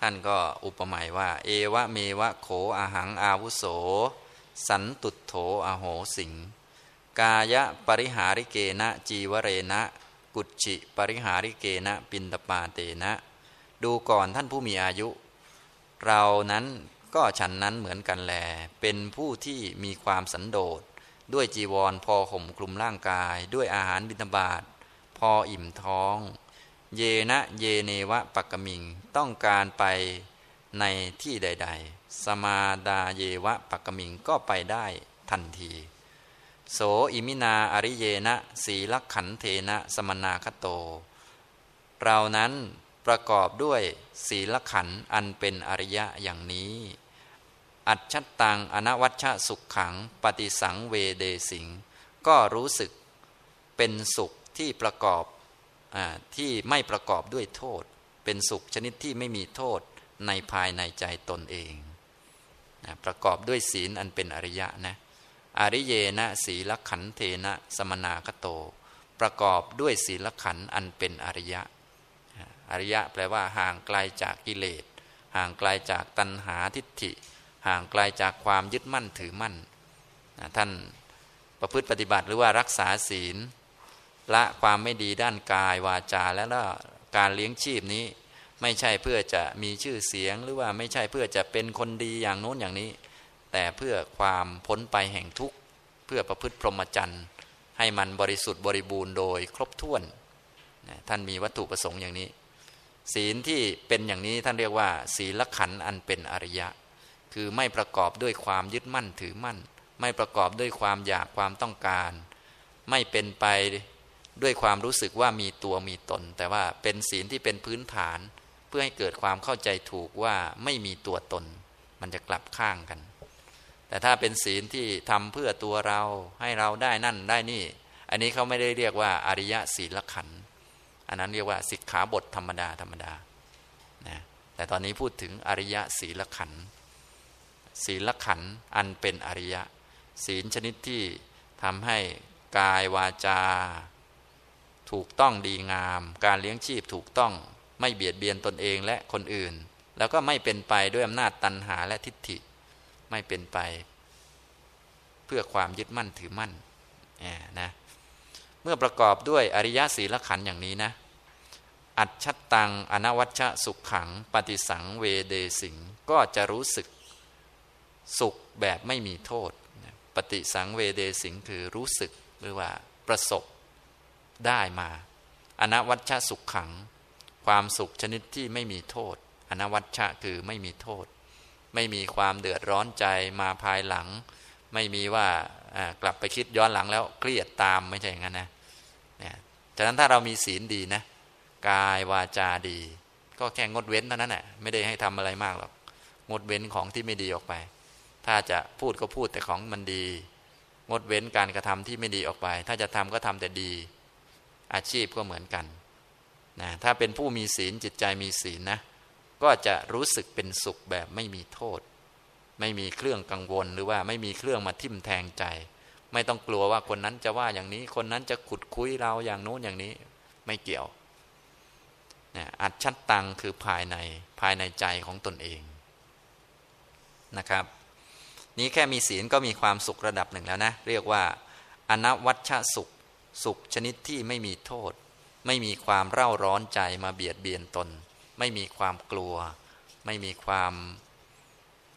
ท่านก็อุปมาว่า เอวะเมวะโขอาหังอาวุโส สันตุโถอโหสิง กายะปริหาริเกณะจีวเรณะกุจิปริหาริเกณะปินตปาเตนะ ดูก่อนท่านผู้มีอายุ เรานั้นก็ฉันนั้นเหมือนกันแล เป็นผู้ที่มีความสันโดษด้วยจีวรพอห่มคลุมร่างกายด้วยอาหารบิณฑบาตพออิ่มท้อง เยนะเยเนวะปักกมิงต้องการไปในที่ใด ๆ สมาดาเยวะปักกมิงก็ไปได้ทันที โสอิมินาอริเยนะสีลักขันเทนะสมนาคโต เรานั้นประกอบด้วยสีลขันอันเป็นอริยะอย่างนี้ อัจฉตังอนวัชชะสุขขัง ปฏิสังเวเดสิง ก็รู้สึกเป็นสุขที่ประกอบที่ไม่ประกอบด้วยโทษ เป็นสุขชนิดที่ไม่มีโทษในภายในใจตนเอง นะประกอบด้วยศีลอันเป็นอริยะนะอริเยนะศีลขันเทนะสมนาคโต ประกอบด้วยศีลขันอันเป็นอริยะ อริยะแปลว่าห่างไกลาจากกิเลส ห่างไกลาจากตัณหาทิฏฐิ ห่างไกลาจากความยึดมั่นถือมั่นนะท่านประพฤติปฏิบัติหรือว่ารักษาศีลละความไม่ดีด้านกายวาจาและการเลี้ยงชีพนี้ ไม่ใช่เพื่อจะมีชื่อเสียงหรือว่าไม่ใช่เพื่อจะเป็นคนดีอย่างโน้นอย่างนี้ แต่เพื่อความพ้นไปแห่งทุกข์ เพื่อประพฤติพรหมจรรย์ ให้มันบริสุทธิ์บริบูรณ์โดยครบถ้วน ท่านมีวัตถุประสงค์อย่างนี้ ศีลที่เป็นอย่างนี้ท่านเรียกว่า ศีลขันอันเป็นอริยะ คือไม่ประกอบด้วยความยึดมั่นถือมั่น ไม่ประกอบด้วยความอยากความต้องการ ไม่เป็นไปด้วยความรู้สึกว่ามีตัวมีตน แต่ว่าเป็นศีลที่เป็นพื้นฐาน พื่อให้เกิดความเข้าใจถูกว่าไม่มีตัวตน มันจะกลับข้างกัน แต่ถ้าเป็นศีลที่ทำเพื่อตัวเราให้เราได้นั่นได้นี่ อันนี้เขาไม่ได้เรียกว่าอริยะศีลขันอันนั้นเรียกว่าสิกขาบทธรรมดาธรรมดานะแต่ตอนนี้พูดถึงอริยะศีลขันศีลขันอันเป็นอริยะ ศีลชนิดที่ทำให้กายวาจา ถูกต้องดีงาม การเลี้ยงชีพถูกต้อง ไม่เบียดเบียนตนเองและคนอื่น แล้วก็ไม่เป็นไปด้วยอำนาจตันหาและทิฏฐิ ไม่เป็นไป เพื่อความยึดมั่นถือมั่นนะเมื่อประกอบด้วยอริยศีลขันอย่างนี้นะ อัจฉตังอนวัชสุขขัง ปฏิสังเวเดสิงก็จะรู้สึกสุขแบบไม่มีโทษ ปฏิสังเวเดสิงคือรู้สึกหรือว่าประสบได้มา อนวัชชะสุขขัง ความสุขชนิดที่ไม่มีโทษ อนวัชชะคือไม่มีโทษ ไม่มีความเดือดร้อนใจมาภายหลัง ไม่มีว่ากลับไปคิดย้อนหลังแล้วเครียดตามไม่ใช่อย่างนั้นนะเนี่ยฉะนั้นถ้าเรามีศีลดีนะ กายวาจาดี ก็แค่งดเว้นเท่านั้นแหละไม่ได้ให้ทำอะไรมากหรอกงดเว้นของที่ไม่ดีออกไป ถ้าจะพูดก็พูดแต่ของมันดี งดเว้นการกระทำที่ไม่ดีออกไป ถ้าจะทำก็ทำแต่ดี อาชีพก็เหมือนกัน นะถ้าเป็นผู้มีศีลจิตใจมีศีลนะก็จะรู้สึกเป็นสุขแบบไม่มีโทษ ไม่มีเครื่องกังวลหรือว่าไม่มีเครื่องมาทิ่มแทงใจ ไม่ต้องกลัวว่าคนนั้นจะว่าอย่างนี้ คนนั้นจะขุดคุยเราอย่างโน้นอย่างนี้ไม่เกี่ยวนะอัดชัดตังคือภายในภายในใจของตนเองนะครับ นี้แค่มีศีลก็มีความสุขระดับหนึ่งแล้วนะ เรียกว่า อนวัชชสุข สุขชนิดที่ไม่มีโทษ ไม่มีความเร่าร้อนใจมาเบียดเบียนตน ไม่มีความกลัว ไม่มีความ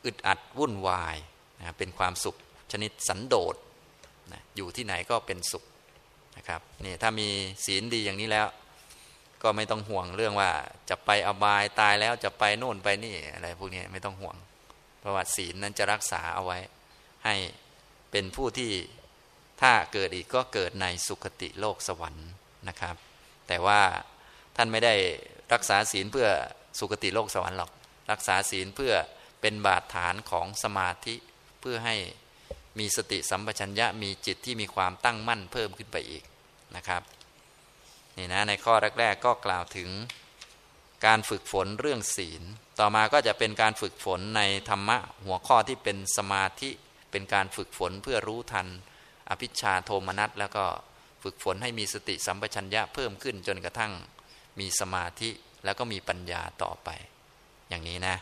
อึดอัดวุ่นวายนะเป็นความสุขชนิดสันโดษนะอยู่ที่ไหนก็เป็นสุขนะครับนี่ถ้ามีศีลดีอย่างนี้แล้ว ก็ไม่ต้องห่วงเรื่องว่าจะไปอบายตายแล้วจะไปโน่นไปนี่อะไรพวกนี้ไม่ต้องห่วง เพราะว่าศีลนั้นจะรักษาเอาไว้ ให้เป็นผู้ที่ถ้าเกิดอีกก็เกิดในสุคติโลกสวรรค์นะครับ แต่ว่าท่านไม่ได้รักษาศีลเพื่อสุคติโลกสวรรค์หรอก รักษาศีลเพื่อเป็นบาดฐานของสมาธิเพื่อให้มีสติสัมปชัญญะมีจิตที่มีความตั้งมั่นเพิ่มขึ้นไปอีกนะครับนี่นะในข้อแรก ๆ ก็กล่าวถึงการฝึกฝนเรื่องศีล ต่อมาก็จะเป็นการฝึกฝนในธรรมะหัวข้อที่เป็นสมาธิ เป็นการฝึกฝนเพื่อรู้ทัน อภิชาโทมนัสแล้วก็ ฝึกฝนให้มีสติสัมปชัญญะเพิ่มขึ้นจนกระทั่งมีสมาธิแล้วก็มีปัญญาต่อไป อย่างนี้นะ